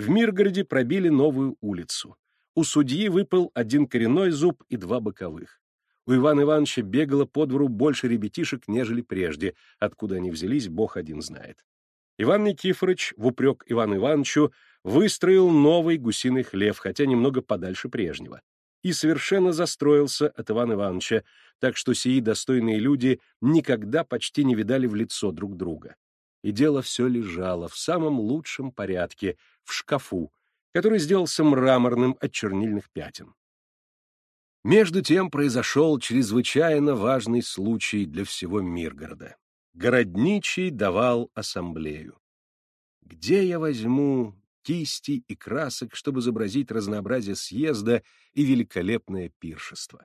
В Миргороде пробили новую улицу. У судьи выпал один коренной зуб и два боковых. У Ивана Ивановича бегало по двору больше ребятишек, нежели прежде, откуда они взялись, бог один знает. Иван Никифорович, в упрек Ивану Ивановичу, выстроил новый гусиный хлев, хотя немного подальше прежнего, и совершенно застроился от Ивана Ивановича, так что сии достойные люди никогда почти не видали в лицо друг друга и дело все лежало в самом лучшем порядке, в шкафу, который сделался мраморным от чернильных пятен. Между тем произошел чрезвычайно важный случай для всего Миргорода. Городничий давал ассамблею. Где я возьму кисти и красок, чтобы изобразить разнообразие съезда и великолепное пиршество?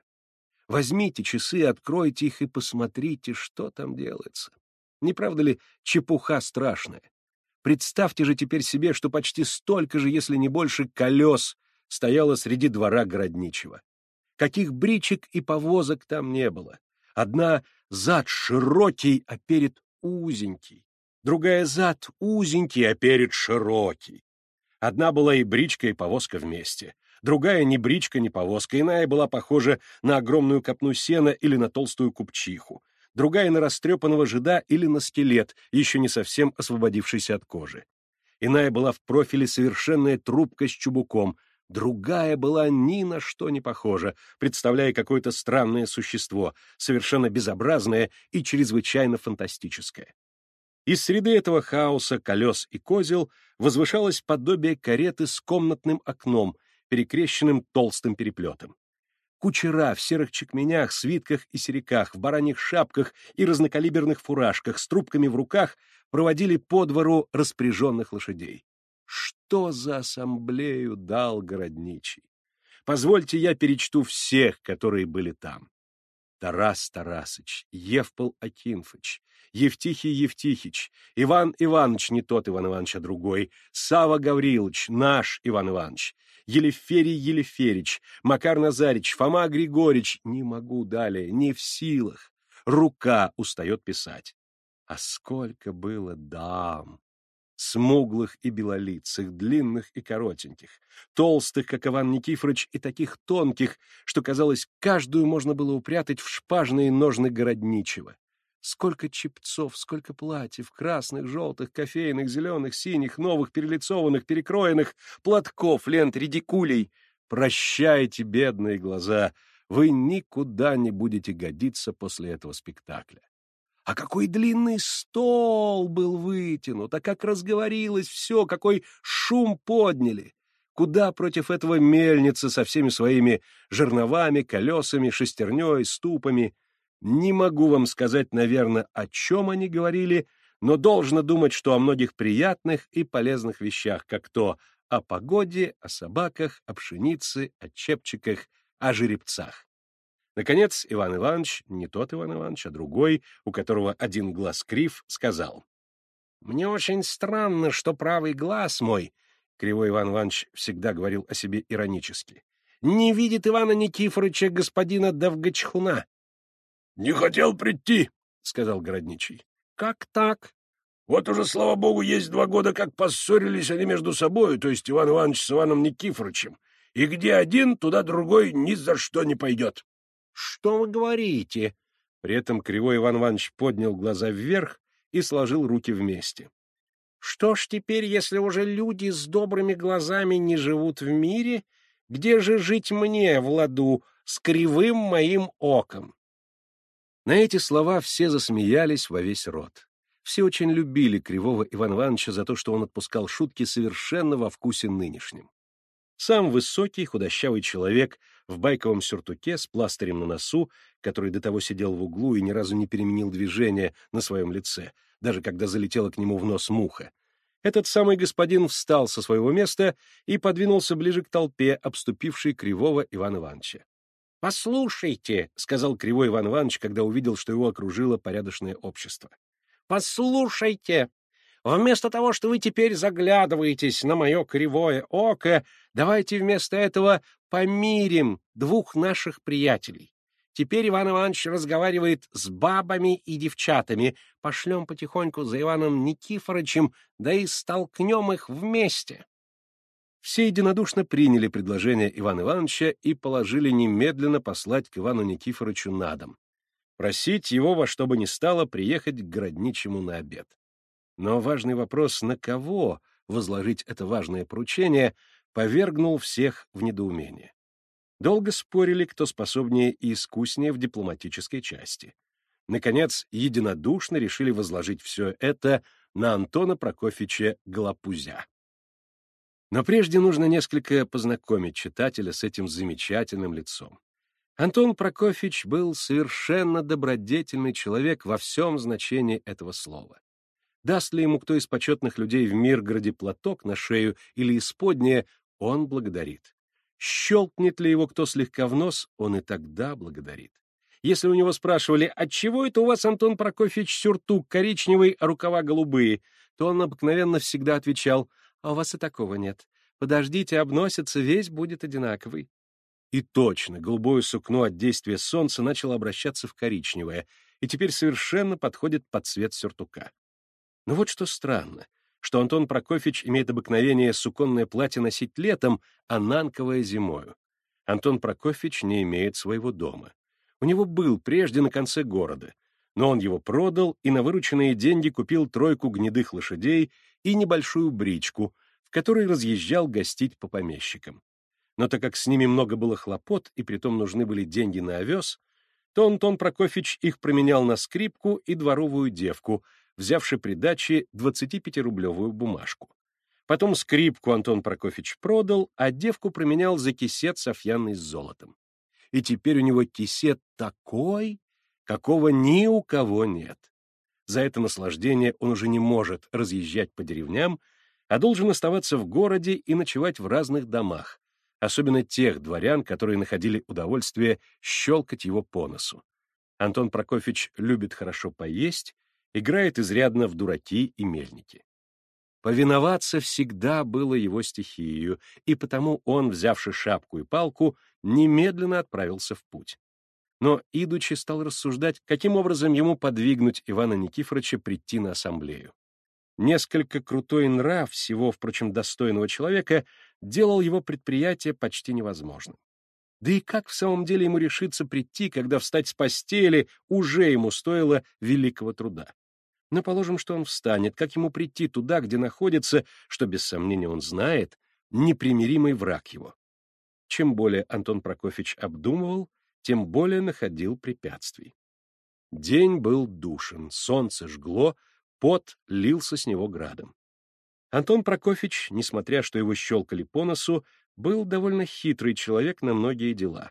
Возьмите часы, откройте их и посмотрите, что там делается. Не правда ли чепуха страшная? Представьте же теперь себе, что почти столько же, если не больше, колес стояло среди двора городничего. Каких бричек и повозок там не было. Одна зад широкий, а перед узенький. Другая зад узенький, а перед широкий. Одна была и бричка, и повозка вместе. Другая ни бричка, ни повозка. Иная была похожа на огромную копну сена или на толстую купчиху другая на растрепанного жида или на скелет, еще не совсем освободившийся от кожи. Иная была в профиле совершенная трубка с чубуком, другая была ни на что не похожа, представляя какое-то странное существо, совершенно безобразное и чрезвычайно фантастическое. Из среды этого хаоса колес и козел возвышалось подобие кареты с комнатным окном, перекрещенным толстым переплетом. Кучера в серых чекменях, свитках и сериках, в бараньих шапках и разнокалиберных фуражках с трубками в руках проводили по двору распряженных лошадей. Что за ассамблею дал городничий? Позвольте я перечту всех, которые были там. Тарас Тарасыч, Евпол Акинфыч, Евтихий Евтихич, Иван Иванович, не тот Иван Иванович, а другой, Сава Гаврилович, наш Иван Иванович, Елеферий Елеферич, Макар Назарич, Фома Григорьевич. Не могу далее, не в силах. Рука устает писать. А сколько было дам! Смуглых и белолицых, длинных и коротеньких, толстых, как Иван Никифорович, и таких тонких, что, казалось, каждую можно было упрятать в шпажные ножны городничего. Сколько чепцов, сколько платьев, красных, желтых, кофейных, зеленых, синих, новых, перелицованных, перекроенных, платков, лент, редикулей. Прощайте, бедные глаза, вы никуда не будете годиться после этого спектакля. А какой длинный стол был вытянут, а как разговорилось все, какой шум подняли! Куда против этого мельница со всеми своими жерновами, колесами, шестерней, ступами — не могу вам сказать, наверное, о чем они говорили, но должно думать, что о многих приятных и полезных вещах, как то о погоде, о собаках, о пшенице, о чепчиках, о жеребцах. Наконец, Иван Иванович, не тот Иван Иванович, а другой, у которого один глаз крив, сказал. «Мне очень странно, что правый глаз мой, — Кривой Иван Иванович всегда говорил о себе иронически, — не видит Ивана Никифоровича господина Давгачхуна. — Не хотел прийти, — сказал городничий. — Как так? Вот уже, слава богу, есть два года, как поссорились они между собой, то есть Иван Иванович с Иваном Никифоровичем. И где один, туда другой ни за что не пойдет. — Что вы говорите? При этом Кривой Иван Иванович поднял глаза вверх и сложил руки вместе. — Что ж теперь, если уже люди с добрыми глазами не живут в мире, где же жить мне в ладу с кривым моим оком? На эти слова все засмеялись во весь рот. Все очень любили Кривого Ивана Ивановича за то, что он отпускал шутки совершенно во вкусе нынешнем. Сам высокий, худощавый человек в байковом сюртуке с пластырем на носу, который до того сидел в углу и ни разу не переменил движение на своем лице, даже когда залетела к нему в нос муха. Этот самый господин встал со своего места и подвинулся ближе к толпе, обступившей Кривого Ивана Ивановича. — Послушайте, — сказал Кривой Иван Иванович, когда увидел, что его окружило порядочное общество. Послушайте, вместо того, что вы теперь заглядываетесь на мое кривое око, давайте вместо этого помирим двух наших приятелей. Теперь Иван Иванович разговаривает с бабами и девчатами. Пошлем потихоньку за Иваном Никифоровичем, да и столкнем их вместе. Все единодушно приняли предложение Ивана Ивановича и положили немедленно послать к Ивану Никифоровичу на дом просить его во что бы ни стало приехать к городничему на обед. Но важный вопрос, на кого возложить это важное поручение, повергнул всех в недоумение. Долго спорили, кто способнее и искуснее в дипломатической части. Наконец, единодушно решили возложить все это на Антона Прокофьевича Глопузя. Но прежде нужно несколько познакомить читателя с этим замечательным лицом. Антон Прокофьевич был совершенно добродетельный человек во всем значении этого слова. Даст ли ему кто из почетных людей в Миргороде платок на шею или исподнее, он благодарит. Щелкнет ли его кто слегка в нос, он и тогда благодарит. Если у него спрашивали, отчего это у вас, Антон Прокофьевич, сюртук коричневый, а рукава голубые, то он обыкновенно всегда отвечал, а у вас и такого нет. Подождите, обносится, весь будет одинаковый. И точно, голубое сукно от действия солнца начало обращаться в коричневое, и теперь совершенно подходит под цвет сюртука. Но вот что странно, что Антон Прокофьевич имеет обыкновение суконное платье носить летом, а нанковое зимою. Антон Прокофьевич не имеет своего дома. У него был прежде на конце города, но он его продал и на вырученные деньги купил тройку гнедых лошадей и небольшую бричку, в которой разъезжал гостить по помещикам но так как с ними много было хлопот и притом нужны были деньги на овес, то Антон Прокофьевич их променял на скрипку и дворовую девку, взявши при даче 25-рублевую бумажку. Потом скрипку Антон Прокофьевич продал, а девку променял за кисет софьянный с золотом. И теперь у него кисет такой, какого ни у кого нет. За это наслаждение он уже не может разъезжать по деревням, а должен оставаться в городе и ночевать в разных домах, особенно тех дворян, которые находили удовольствие щелкать его по носу. Антон Прокофьевич любит хорошо поесть, играет изрядно в дураки и мельники. Повиноваться всегда было его стихией, и потому он, взявши шапку и палку, немедленно отправился в путь. Но, идучи, стал рассуждать, каким образом ему подвигнуть Ивана Никифоровича прийти на ассамблею. Несколько крутой нрав всего, впрочем, достойного человека делал его предприятие почти невозможным. Да и как в самом деле ему решиться прийти, когда встать с постели уже ему стоило великого труда? Но положим, что он встанет, как ему прийти туда, где находится, что без сомнения он знает, непримиримый враг его? Чем более Антон Прокофьевич обдумывал, тем более находил препятствий. День был душен, солнце жгло, пот лился с него градом. Антон Прокофьевич, несмотря что его щелкали по носу, был довольно хитрый человек на многие дела.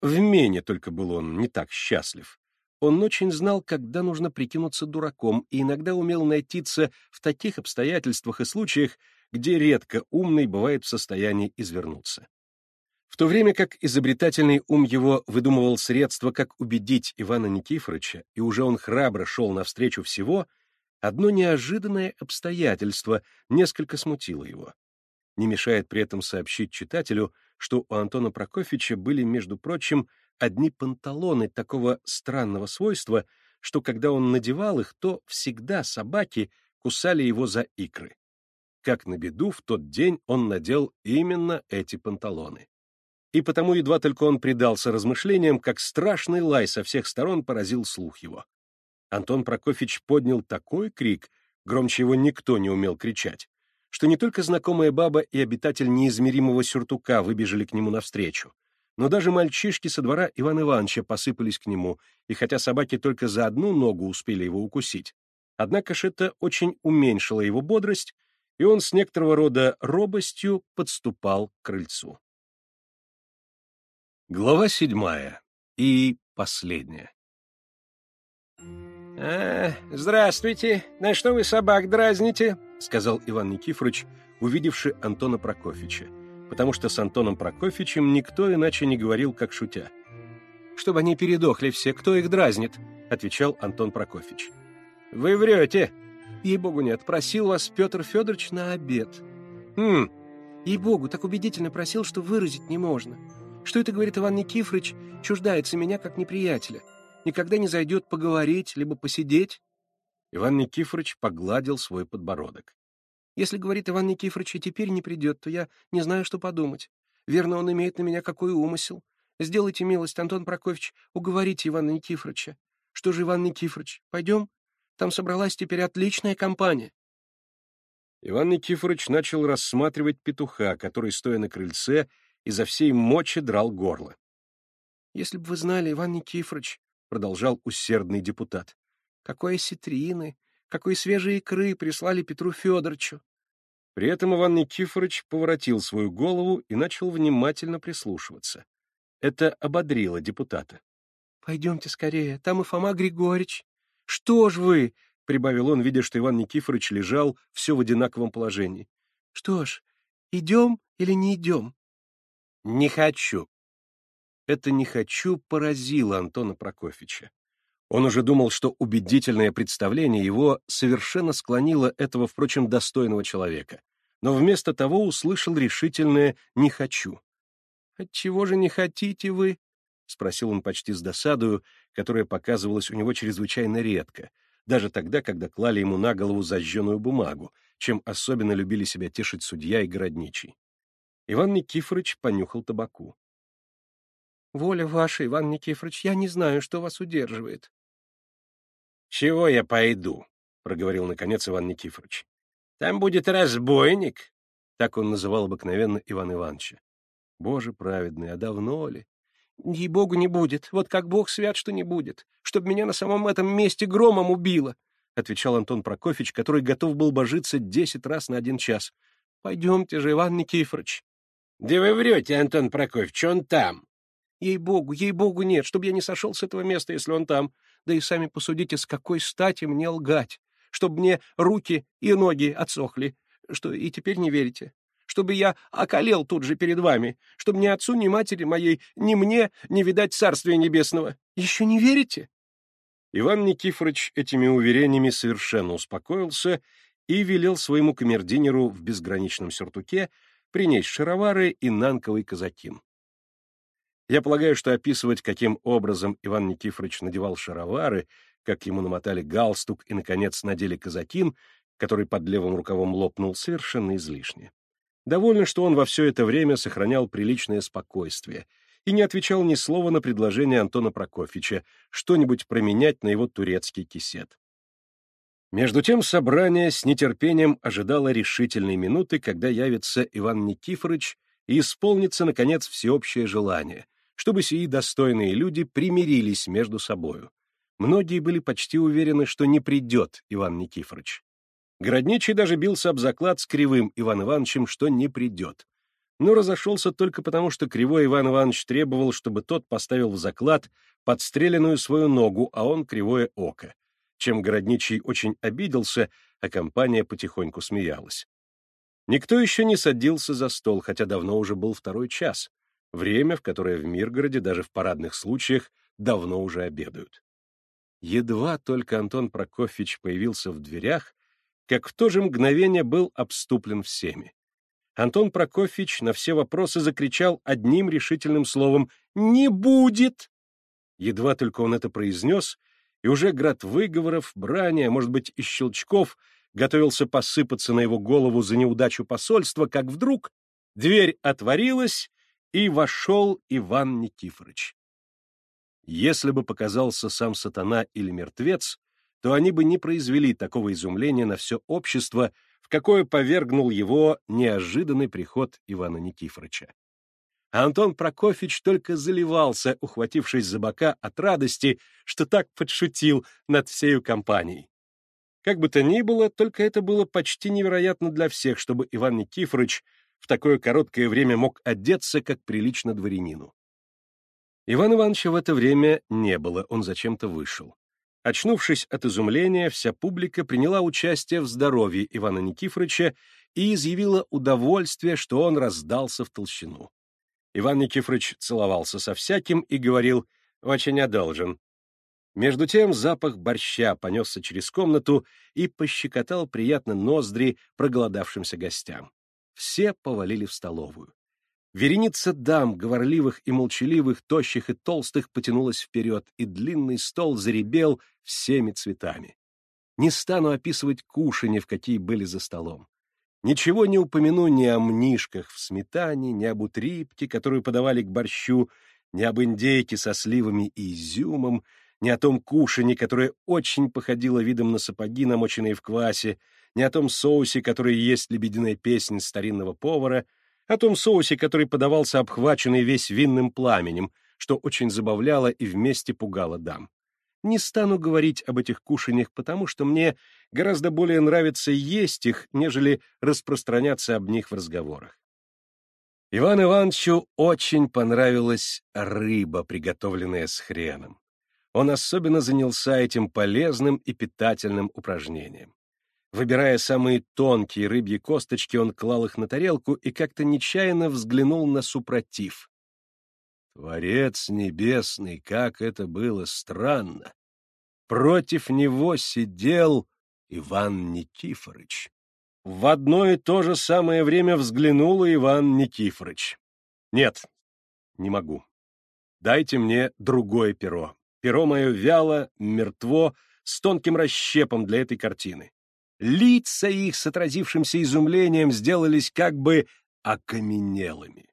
В мене только был он не так счастлив. Он очень знал, когда нужно прикинуться дураком, и иногда умел найтиться в таких обстоятельствах и случаях, где редко умный бывает в состоянии извернуться. В то время как изобретательный ум его выдумывал средства, как убедить Ивана Никифоровича, и уже он храбро шел навстречу всего — Одно неожиданное обстоятельство несколько смутило его. Не мешает при этом сообщить читателю, что у Антона Прокофьевича были, между прочим, одни панталоны такого странного свойства, что когда он надевал их, то всегда собаки кусали его за икры. Как на беду, в тот день он надел именно эти панталоны. И потому едва только он предался размышлениям, как страшный лай со всех сторон поразил слух его. Антон Прокофьевич поднял такой крик, громче его никто не умел кричать, что не только знакомая баба и обитатель неизмеримого сюртука выбежали к нему навстречу, но даже мальчишки со двора Ивана Ивановича посыпались к нему, и хотя собаки только за одну ногу успели его укусить, однако ж это очень уменьшило его бодрость, и он с некоторого рода робостью подступал к крыльцу. Глава седьмая и последняя. «А, здравствуйте! На что вы собак дразните?» — сказал Иван Никифорович, увидевший Антона Прокофьевича потому что с Антоном Прокофьевичем никто иначе не говорил, как шутя. «Чтобы они передохли все, кто их дразнит?» — отвечал Антон Прокофьевич. «Вы врете!» «Ей-богу нет, просил вас Петр Федорович на обед». «Хм, ей-богу, так убедительно просил, что выразить не можно. Что это, говорит Иван Никифорович, чуждается меня как неприятеля. Никогда не зайдет поговорить, либо посидеть?» Иван Никифорович погладил свой подбородок. Если, говорит Иван Никифорович, и теперь не придет, то я не знаю, что подумать. Верно, он имеет на меня какой умысел. Сделайте милость, Антон Прокофьевич, уговорите Ивана Никифоровича. Что же, Иван Никифорович, пойдем? Там собралась теперь отличная компания. Иван Никифорович начал рассматривать петуха, который, стоя на крыльце, изо всей мочи драл горло. — Если бы вы знали, Иван Никифорович, — продолжал усердный депутат, — какой осетрины, какой свежей икры прислали Петру Федоровичу. При этом Иван Никифорович поворотил свою голову и начал внимательно прислушиваться. Это ободрило депутата. — Пойдемте скорее, там и Фома Григорьевич. — Что ж вы, — прибавил он, видя, что Иван Никифорович лежал все в одинаковом положении. — Что ж, идем или не идем? — Не хочу. Это «не хочу» поразило Антона Прокофьевича. Он уже думал, что убедительное представление его совершенно склонило этого, впрочем, достойного человека, но вместо того услышал решительное «не хочу». «Отчего же не хотите вы?» — спросил он почти с досадою, которая показывалась у него чрезвычайно редко, даже тогда, когда клали ему на голову зажженную бумагу, чем особенно любили себя тешить судья и городничий. Иван Никифорович понюхал табаку. «Воля ваша, Иван Никифорович, я не знаю, что вас удерживает». «Чего я пойду?» — проговорил, наконец, Иван Никифорович. «Там будет разбойник», — так он называл обыкновенно Иван Ивановича. «Боже праведный, а давно ли?» «Ей-богу, не будет. Вот как бог свят, что не будет. Чтоб меня на самом этом месте громом убило», — отвечал Антон Прокофьевич, который готов был божиться десять раз на один час. «Пойдемте же, Иван Никифорович». «Да вы врете, Антон Прокофьевич, он там. Ей-богу, ей-богу нет, чтобы я не сошел с этого места, если он там. Да и сами посудите, с какой стати мне лгать, чтобы мне руки и ноги отсохли, что и теперь не верите. Чтобы я околел тут же перед вами, чтобы ни отцу, ни матери моей, ни мне не видать Царствия Небесного. Еще не верите?» Иван Никифорович этими уверениями совершенно успокоился и велел своему камердинеру в безграничном сюртуке принять шаровары и нанковый казакин. Я полагаю, что описывать, каким образом Иван Никифорович надевал шаровары, как ему намотали галстук и, наконец, надели казакин, который под левым рукавом лопнул, совершенно излишне. Довольно, что он во все это время сохранял приличное спокойствие и не отвечал ни слова на предложение Антона Прокофьевича что-нибудь променять на его турецкий кисет. Между тем собрание с нетерпением ожидало решительной минуты, когда явится Иван Никифорович и исполнится, наконец, всеобщее желание, чтобы сии достойные люди примирились между собою. Многие были почти уверены, что не придет Иван Никифорович. Городничий даже бился об заклад с Кривым Иван Ивановичем, что не придет. Но разошелся только потому, что Кривой Иван Иванович требовал, чтобы тот поставил в заклад подстреленную свою ногу, а он кривое око. Чем Городничий очень обиделся, а компания потихоньку смеялась. Никто еще не садился за стол, хотя давно уже был второй час — время, в которое в Миргороде даже в парадных случаях давно уже обедают. Едва только Антон Прокофьевич появился в дверях, как в то же мгновение был обступлен всеми. Антон Прокофьевич на все вопросы закричал одним решительным словом «Не будет!». Едва только он это произнес, и уже град выговоров, брани, может быть и щелчков, готовился посыпаться на его голову за неудачу посольства, как вдруг дверь отворилась, и вошел Иван Никифорович. Если бы показался сам сатана или мертвец, то они бы не произвели такого изумления на все общество, в какое повергнул его неожиданный приход Ивана Никифоровича. А Антон Прокофьевич только заливался, ухватившись за бока от радости, что так подшутил над всею компанией. Как бы то ни было, только это было почти невероятно для всех, чтобы Иван Никифорович в такое короткое время мог одеться, как прилично дворянину. Ивана Ивановича в это время не было, он зачем-то вышел. Очнувшись от изумления, вся публика приняла участие в здоровье Ивана Никифоровича и изъявила удовольствие, что он раздался в толщину. Иван Никифорович целовался со всяким и говорил «очень одолжен». Между тем запах борща понесся через комнату и пощекотал приятно ноздри проголодавшимся гостям. Все повалили в столовую. Вереница дам, говорливых и молчаливых, тощих и толстых, потянулась вперед, и длинный стол заребел всеми цветами. Не стану описывать кушанье, в какие были за столом. Ничего не упомяну ни о мнишках в сметане, ни об утрипке, которую подавали к борщу, ни об индейке со сливами и изюмом, ни о том кушанье, которое очень походило видом на сапоги, намоченные в квасе, ни о том соусе, который есть лебединая песня старинного повара — о том соусе, который подавался обхваченный весь винным пламенем, что очень забавляло и вместе пугало дам. Не стану говорить об этих кушаньях, потому что мне гораздо более нравится есть их, нежели распространяться об них в разговорах. Иван Ивановичу очень понравилась рыба, приготовленная с хреном. Он особенно занялся этим полезным и питательным упражнением. Выбирая самые тонкие рыбьи косточки, он клал их на тарелку и как-то нечаянно взглянул на супротив. Творец небесный, как это было странно! Против него сидел Иван Никифорыч. В одно и то же самое время взглянул Иван Никифорыч. Нет, не могу. Дайте мне другое перо. Перо мое вяло, мертво, с тонким расщепом для этой картины. Лица их с отразившимся изумлением сделались как бы окаменелыми.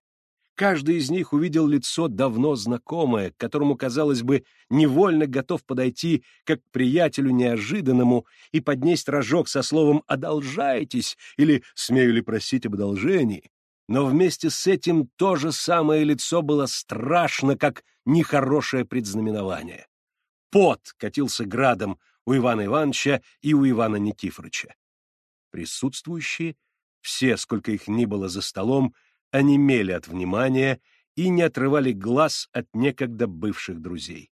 Каждый из них увидел лицо давно знакомое, к которому, казалось бы, невольно готов подойти как к приятелю неожиданному и поднесть рожок со словом «одолжайтесь» или «смею ли просить об одолжении». Но вместе с этим то же самое лицо было страшно, как нехорошее предзнаменование. Пот катился градом у Ивана Ивановича и у Ивана Никифоровича. Присутствующие, все, сколько их ни было за столом, онемели от внимания и не отрывали глаз от некогда бывших друзей.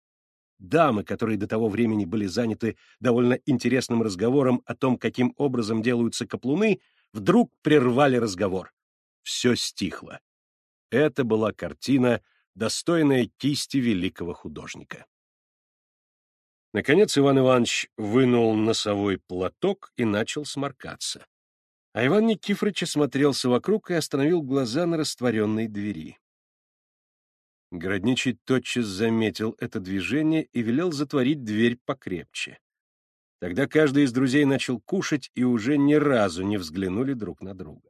Дамы, которые до того времени были заняты довольно интересным разговором о том, каким образом делаются каплуны, вдруг прервали разговор. Все стихло. Это была картина, достойная кисти великого художника. Наконец Иван Иванович вынул носовой платок и начал сморкаться. А Иван Никифорович осмотрелся вокруг и остановил глаза на растворенной двери. Городничий тотчас заметил это движение и велел затворить дверь покрепче. Тогда каждый из друзей начал кушать и уже ни разу не взглянули друг на друга.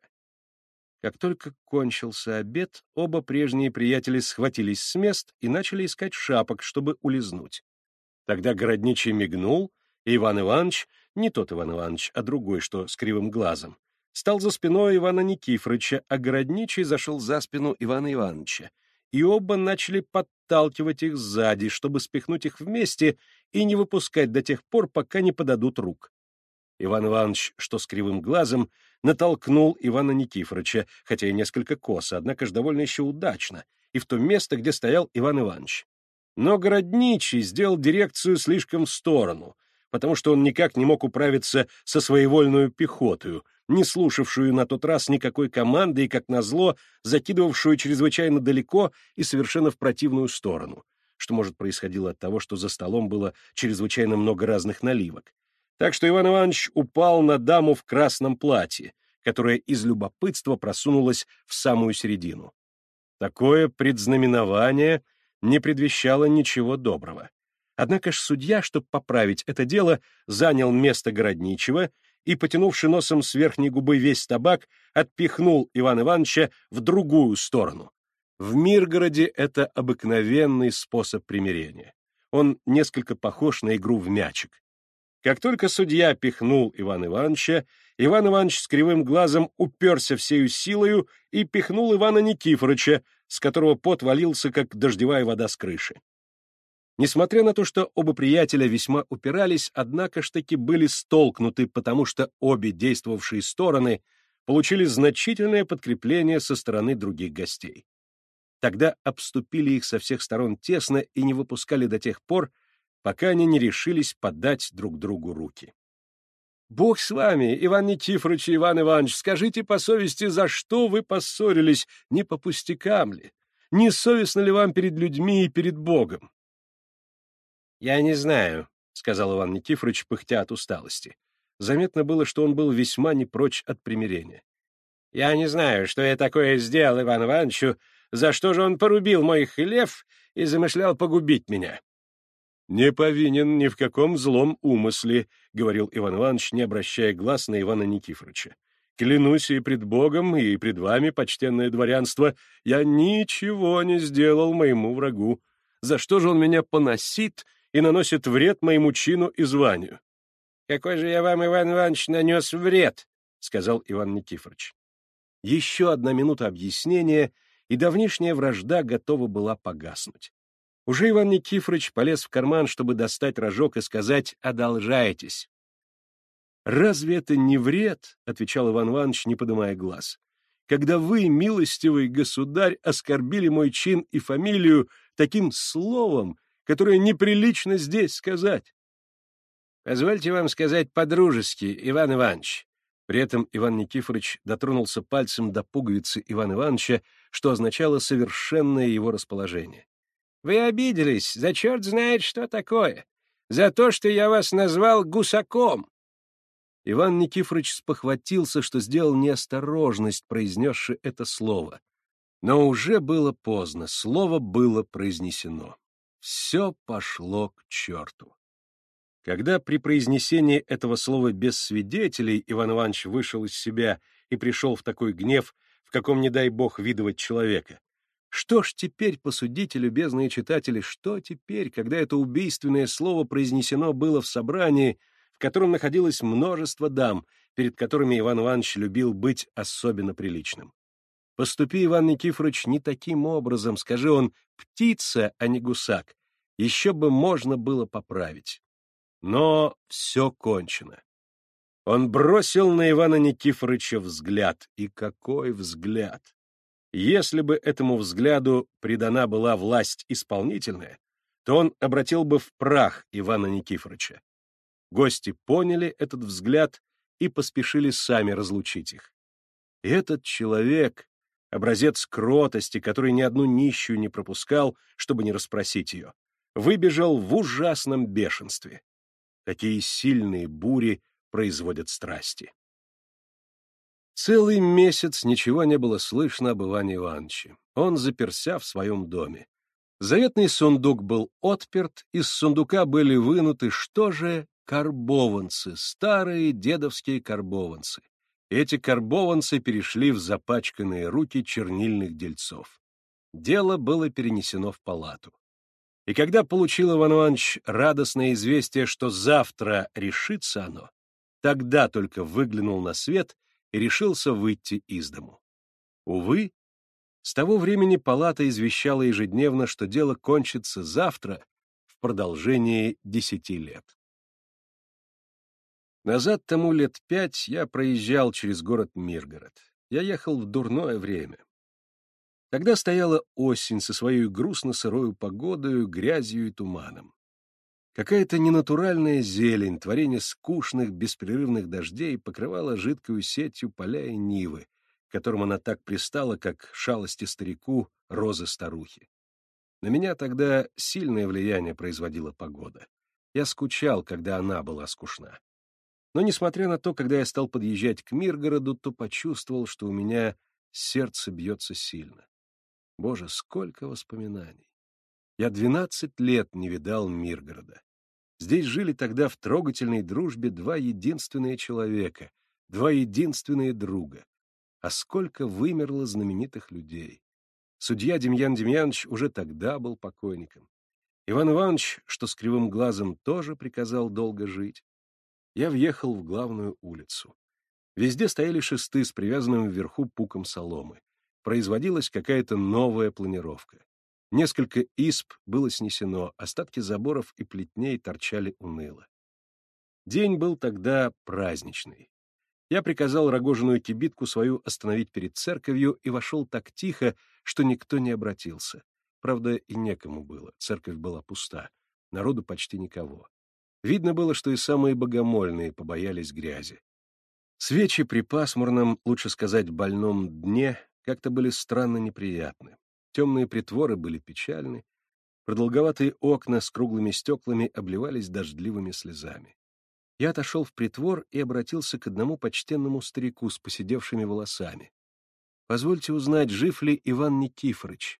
Как только кончился обед, оба прежние приятели схватились с мест и начали искать шапок, чтобы улизнуть. Тогда городничий мигнул, и Иван Иванович, не тот Иван Иванович, а другой, что с кривым глазом, стал за спиной Ивана Никифоровича, а городничий зашел за спину Ивана Ивановича, и оба начали подталкивать их сзади, чтобы спихнуть их вместе и не выпускать до тех пор, пока не подадут рук. Иван Иванович, что с кривым глазом, натолкнул Ивана Никифоровича, хотя и несколько косо, однако ж довольно еще удачно, и в то место, где стоял Иван Иванович. Но Городничий сделал дирекцию слишком в сторону, потому что он никак не мог управиться со своевольную пехотою, не слушавшую на тот раз никакой команды и, как назло, закидывавшую чрезвычайно далеко и совершенно в противную сторону, что, может, происходило от того, что за столом было чрезвычайно много разных наливок. Так что Иван Иванович упал на даму в красном платье, которая из любопытства просунулась в самую середину. Такое предзнаменование — не предвещало ничего доброго. Однако ж судья, чтобы поправить это дело, занял место городничего и, потянувши носом с верхней губы весь табак, отпихнул Ивана Ивановича в другую сторону. В Миргороде это обыкновенный способ примирения. Он несколько похож на игру в мячик. Как только судья пихнул Ивана Ивановича, Иван Иванович с кривым глазом уперся всею силою и пихнул Ивана Никифоровича, с которого пот валился, как дождевая вода с крыши. Несмотря на то, что оба приятеля весьма упирались, однако ж таки были столкнуты, потому что обе действовавшие стороны получили значительное подкрепление со стороны других гостей. Тогда обступили их со всех сторон тесно и не выпускали до тех пор, пока они не решились подать друг другу руки. «Бог с вами, Иван Никифорович и Иван Иванович, скажите по совести, за что вы поссорились, не по пустякам ли? Не совестно ли вам перед людьми и перед Богом?» «Я не знаю», — сказал Иван Никифорович, пыхтя от усталости. Заметно было, что он был весьма не прочь от примирения. «Я не знаю, что я такое сделал Ивану Ивановичу, за что же он порубил мой хлев и замышлял погубить меня? — Не повинен ни в каком злом умысле, — говорил Иван Иванович, не обращая глаз на Ивана Никифоровича. — Клянусь и пред Богом, и пред вами, почтенное дворянство, я ничего не сделал моему врагу. За что же он меня поносит и наносит вред моему чину и званию? — Какой же я вам, Иван Иванович, нанес вред? — сказал Иван Никифорович. Еще одна минута объяснения — и давнишняя вражда готова была погаснуть. Уже Иван Никифорович полез в карман, чтобы достать рожок и сказать «одолжаетесь». «Разве это не вред?» — отвечал Иван Иванович, не поднимая глаз. «Когда вы, милостивый государь, оскорбили мой чин и фамилию таким словом, которое неприлично здесь сказать». «Позвольте вам сказать по-дружески, Иван Иванович». При этом Иван Никифорович дотронулся пальцем до пуговицы Ивана Ивановича, что означало совершенное его расположение. «Вы обиделись, за черт знает, что такое. За то, что я вас назвал гусаком». Иван Никифорович спохватился, что сделал неосторожность, произнесши это слово. Но уже было поздно, слово было произнесено. Все пошло к черту. Когда при произнесении этого слова без свидетелей Иван Иванович вышел из себя и пришел в такой гнев, в каком не дай бог видывать человека. Что ж теперь, посудите, любезные читатели, что теперь, когда это убийственное слово произнесено было в собрании, в котором находилось множество дам, перед которыми Иван Иванович любил быть особенно приличным? Поступи, Иван Никифорович, не таким образом, скажи он, птица, а не гусак, еще бы можно было поправить. Но все кончено. Он бросил на Ивана Никифоровича взгляд. И какой взгляд! Если бы этому взгляду придана была власть исполнительная, то он обратил бы в прах Ивана Никифоровича. Гости поняли этот взгляд и поспешили сами разлучить их. Этот человек, образец кротости, который ни одну нищую не пропускал, чтобы не расспросить ее, выбежал в ужасном бешенстве. Такие сильные бури производят страсти. Целый месяц ничего не было слышно об Иване Ивановиче. Он заперся в своем доме. Заветный сундук был отперт, из сундука были вынуты что же? Карбованцы, старые дедовские карбованцы. Эти карбованцы перешли в запачканные руки чернильных дельцов. Дело было перенесено в палату. И когда получил Иван Иванович радостное известие, что завтра решится оно, Тогда только выглянул на свет и решился выйти из дому. Увы, с того времени палата извещала ежедневно, что дело кончится завтра в продолжении десяти лет. Назад тому лет пять я проезжал через город Миргород. Я ехал в дурное время. Тогда стояла осень со своей грустно-сырою погодою, грязью и туманом. Какая-то ненатуральная зелень, творение скучных, беспрерывных дождей покрывала жидкую сетью поля и нивы, которым она так пристала, как шалости старику розы старухи. На меня тогда сильное влияние производила погода. Я скучал, когда она была скучна. Но, несмотря на то, когда я стал подъезжать к Миргороду, то почувствовал, что у меня сердце бьется сильно. Боже, сколько воспоминаний! Я двенадцать лет не видал Миргорода. Здесь жили тогда в трогательной дружбе два единственные человека, два единственные друга. А сколько вымерло знаменитых людей! Судья Демьян Демьянович уже тогда был покойником. Иван Иванович, что с кривым глазом, тоже приказал долго жить. Я въехал в главную улицу. Везде стояли шесты с привязанным вверху пуком соломы. Производилась какая-то новая планировка. Несколько исп было снесено, остатки заборов и плетней торчали уныло. День был тогда праздничный. Я приказал рогожиную кибитку свою остановить перед церковью и вошел так тихо, что никто не обратился. Правда, и некому было, церковь была пуста, народу почти никого. Видно было, что и самые богомольные побоялись грязи. Свечи при пасмурном, лучше сказать, больном дне как-то были странно неприятны. Темные притворы были печальны, продолговатые окна с круглыми стеклами обливались дождливыми слезами. Я отошел в притвор и обратился к одному почтенному старику с поседевшими волосами. «Позвольте узнать, жив ли Иван Никифорович?»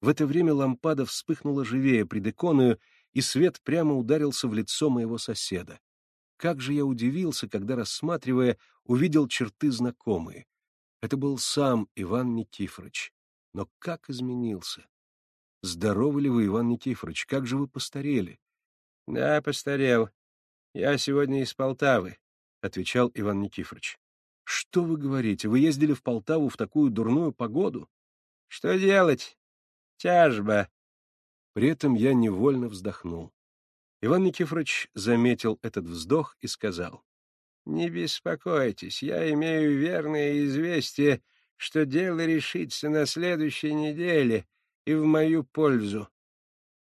В это время лампада вспыхнула живее пред иконою, и свет прямо ударился в лицо моего соседа. Как же я удивился, когда, рассматривая, увидел черты знакомые. Это был сам Иван Никифорович. Но как изменился? Здоровы ли вы, Иван Никифорович? Как же вы постарели? — Да, постарел. Я сегодня из Полтавы, — отвечал Иван Никифорович. — Что вы говорите? Вы ездили в Полтаву в такую дурную погоду? — Что делать? Тяжба. При этом я невольно вздохнул. Иван Никифорович заметил этот вздох и сказал. — Не беспокойтесь, я имею верное известие, что дело решится на следующей неделе и в мою пользу.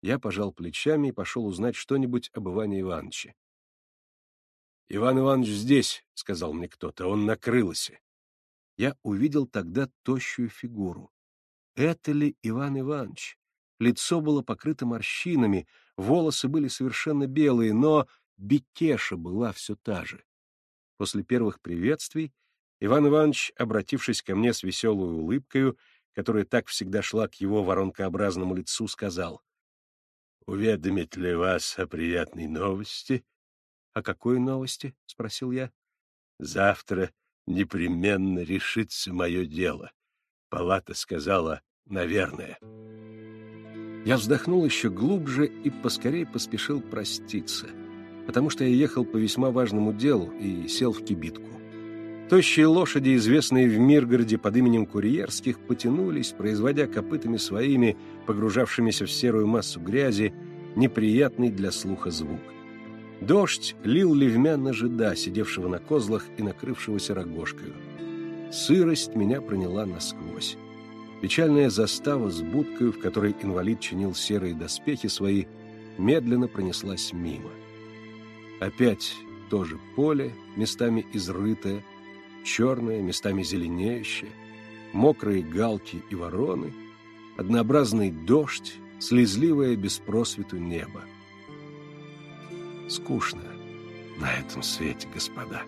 Я пожал плечами и пошел узнать что-нибудь об Иване Ивановиче. — Иван Иванович здесь, — сказал мне кто-то, — он на крылосе. Я увидел тогда тощую фигуру. Это ли Иван Иванович? Лицо было покрыто морщинами, волосы были совершенно белые, но Бекеша была все та же. После первых приветствий Иван Иванович, обратившись ко мне с веселой улыбкою, которая так всегда шла к его воронкообразному лицу, сказал, «Уведомить ли вас о приятной новости?» «О какой новости?» — спросил я. «Завтра непременно решится мое дело», — палата сказала «наверное». Я вздохнул еще глубже и поскорее поспешил проститься, потому что я ехал по весьма важному делу и сел в кибитку. Тощие лошади, известные в Миргороде под именем Курьерских, потянулись, производя копытами своими, погружавшимися в серую массу грязи, неприятный для слуха звук. Дождь лил ливмя на жида, сидевшего на козлах и накрывшегося рогожкою. Сырость меня проняла насквозь. Печальная застава с будкой, в которой инвалид чинил серые доспехи свои, медленно пронеслась мимо. Опять тоже поле, местами изрытое, черное, местами зеленеющее, мокрые галки и вороны, однообразный дождь, слезливое беспросвету небо. Скучно на этом свете, господа.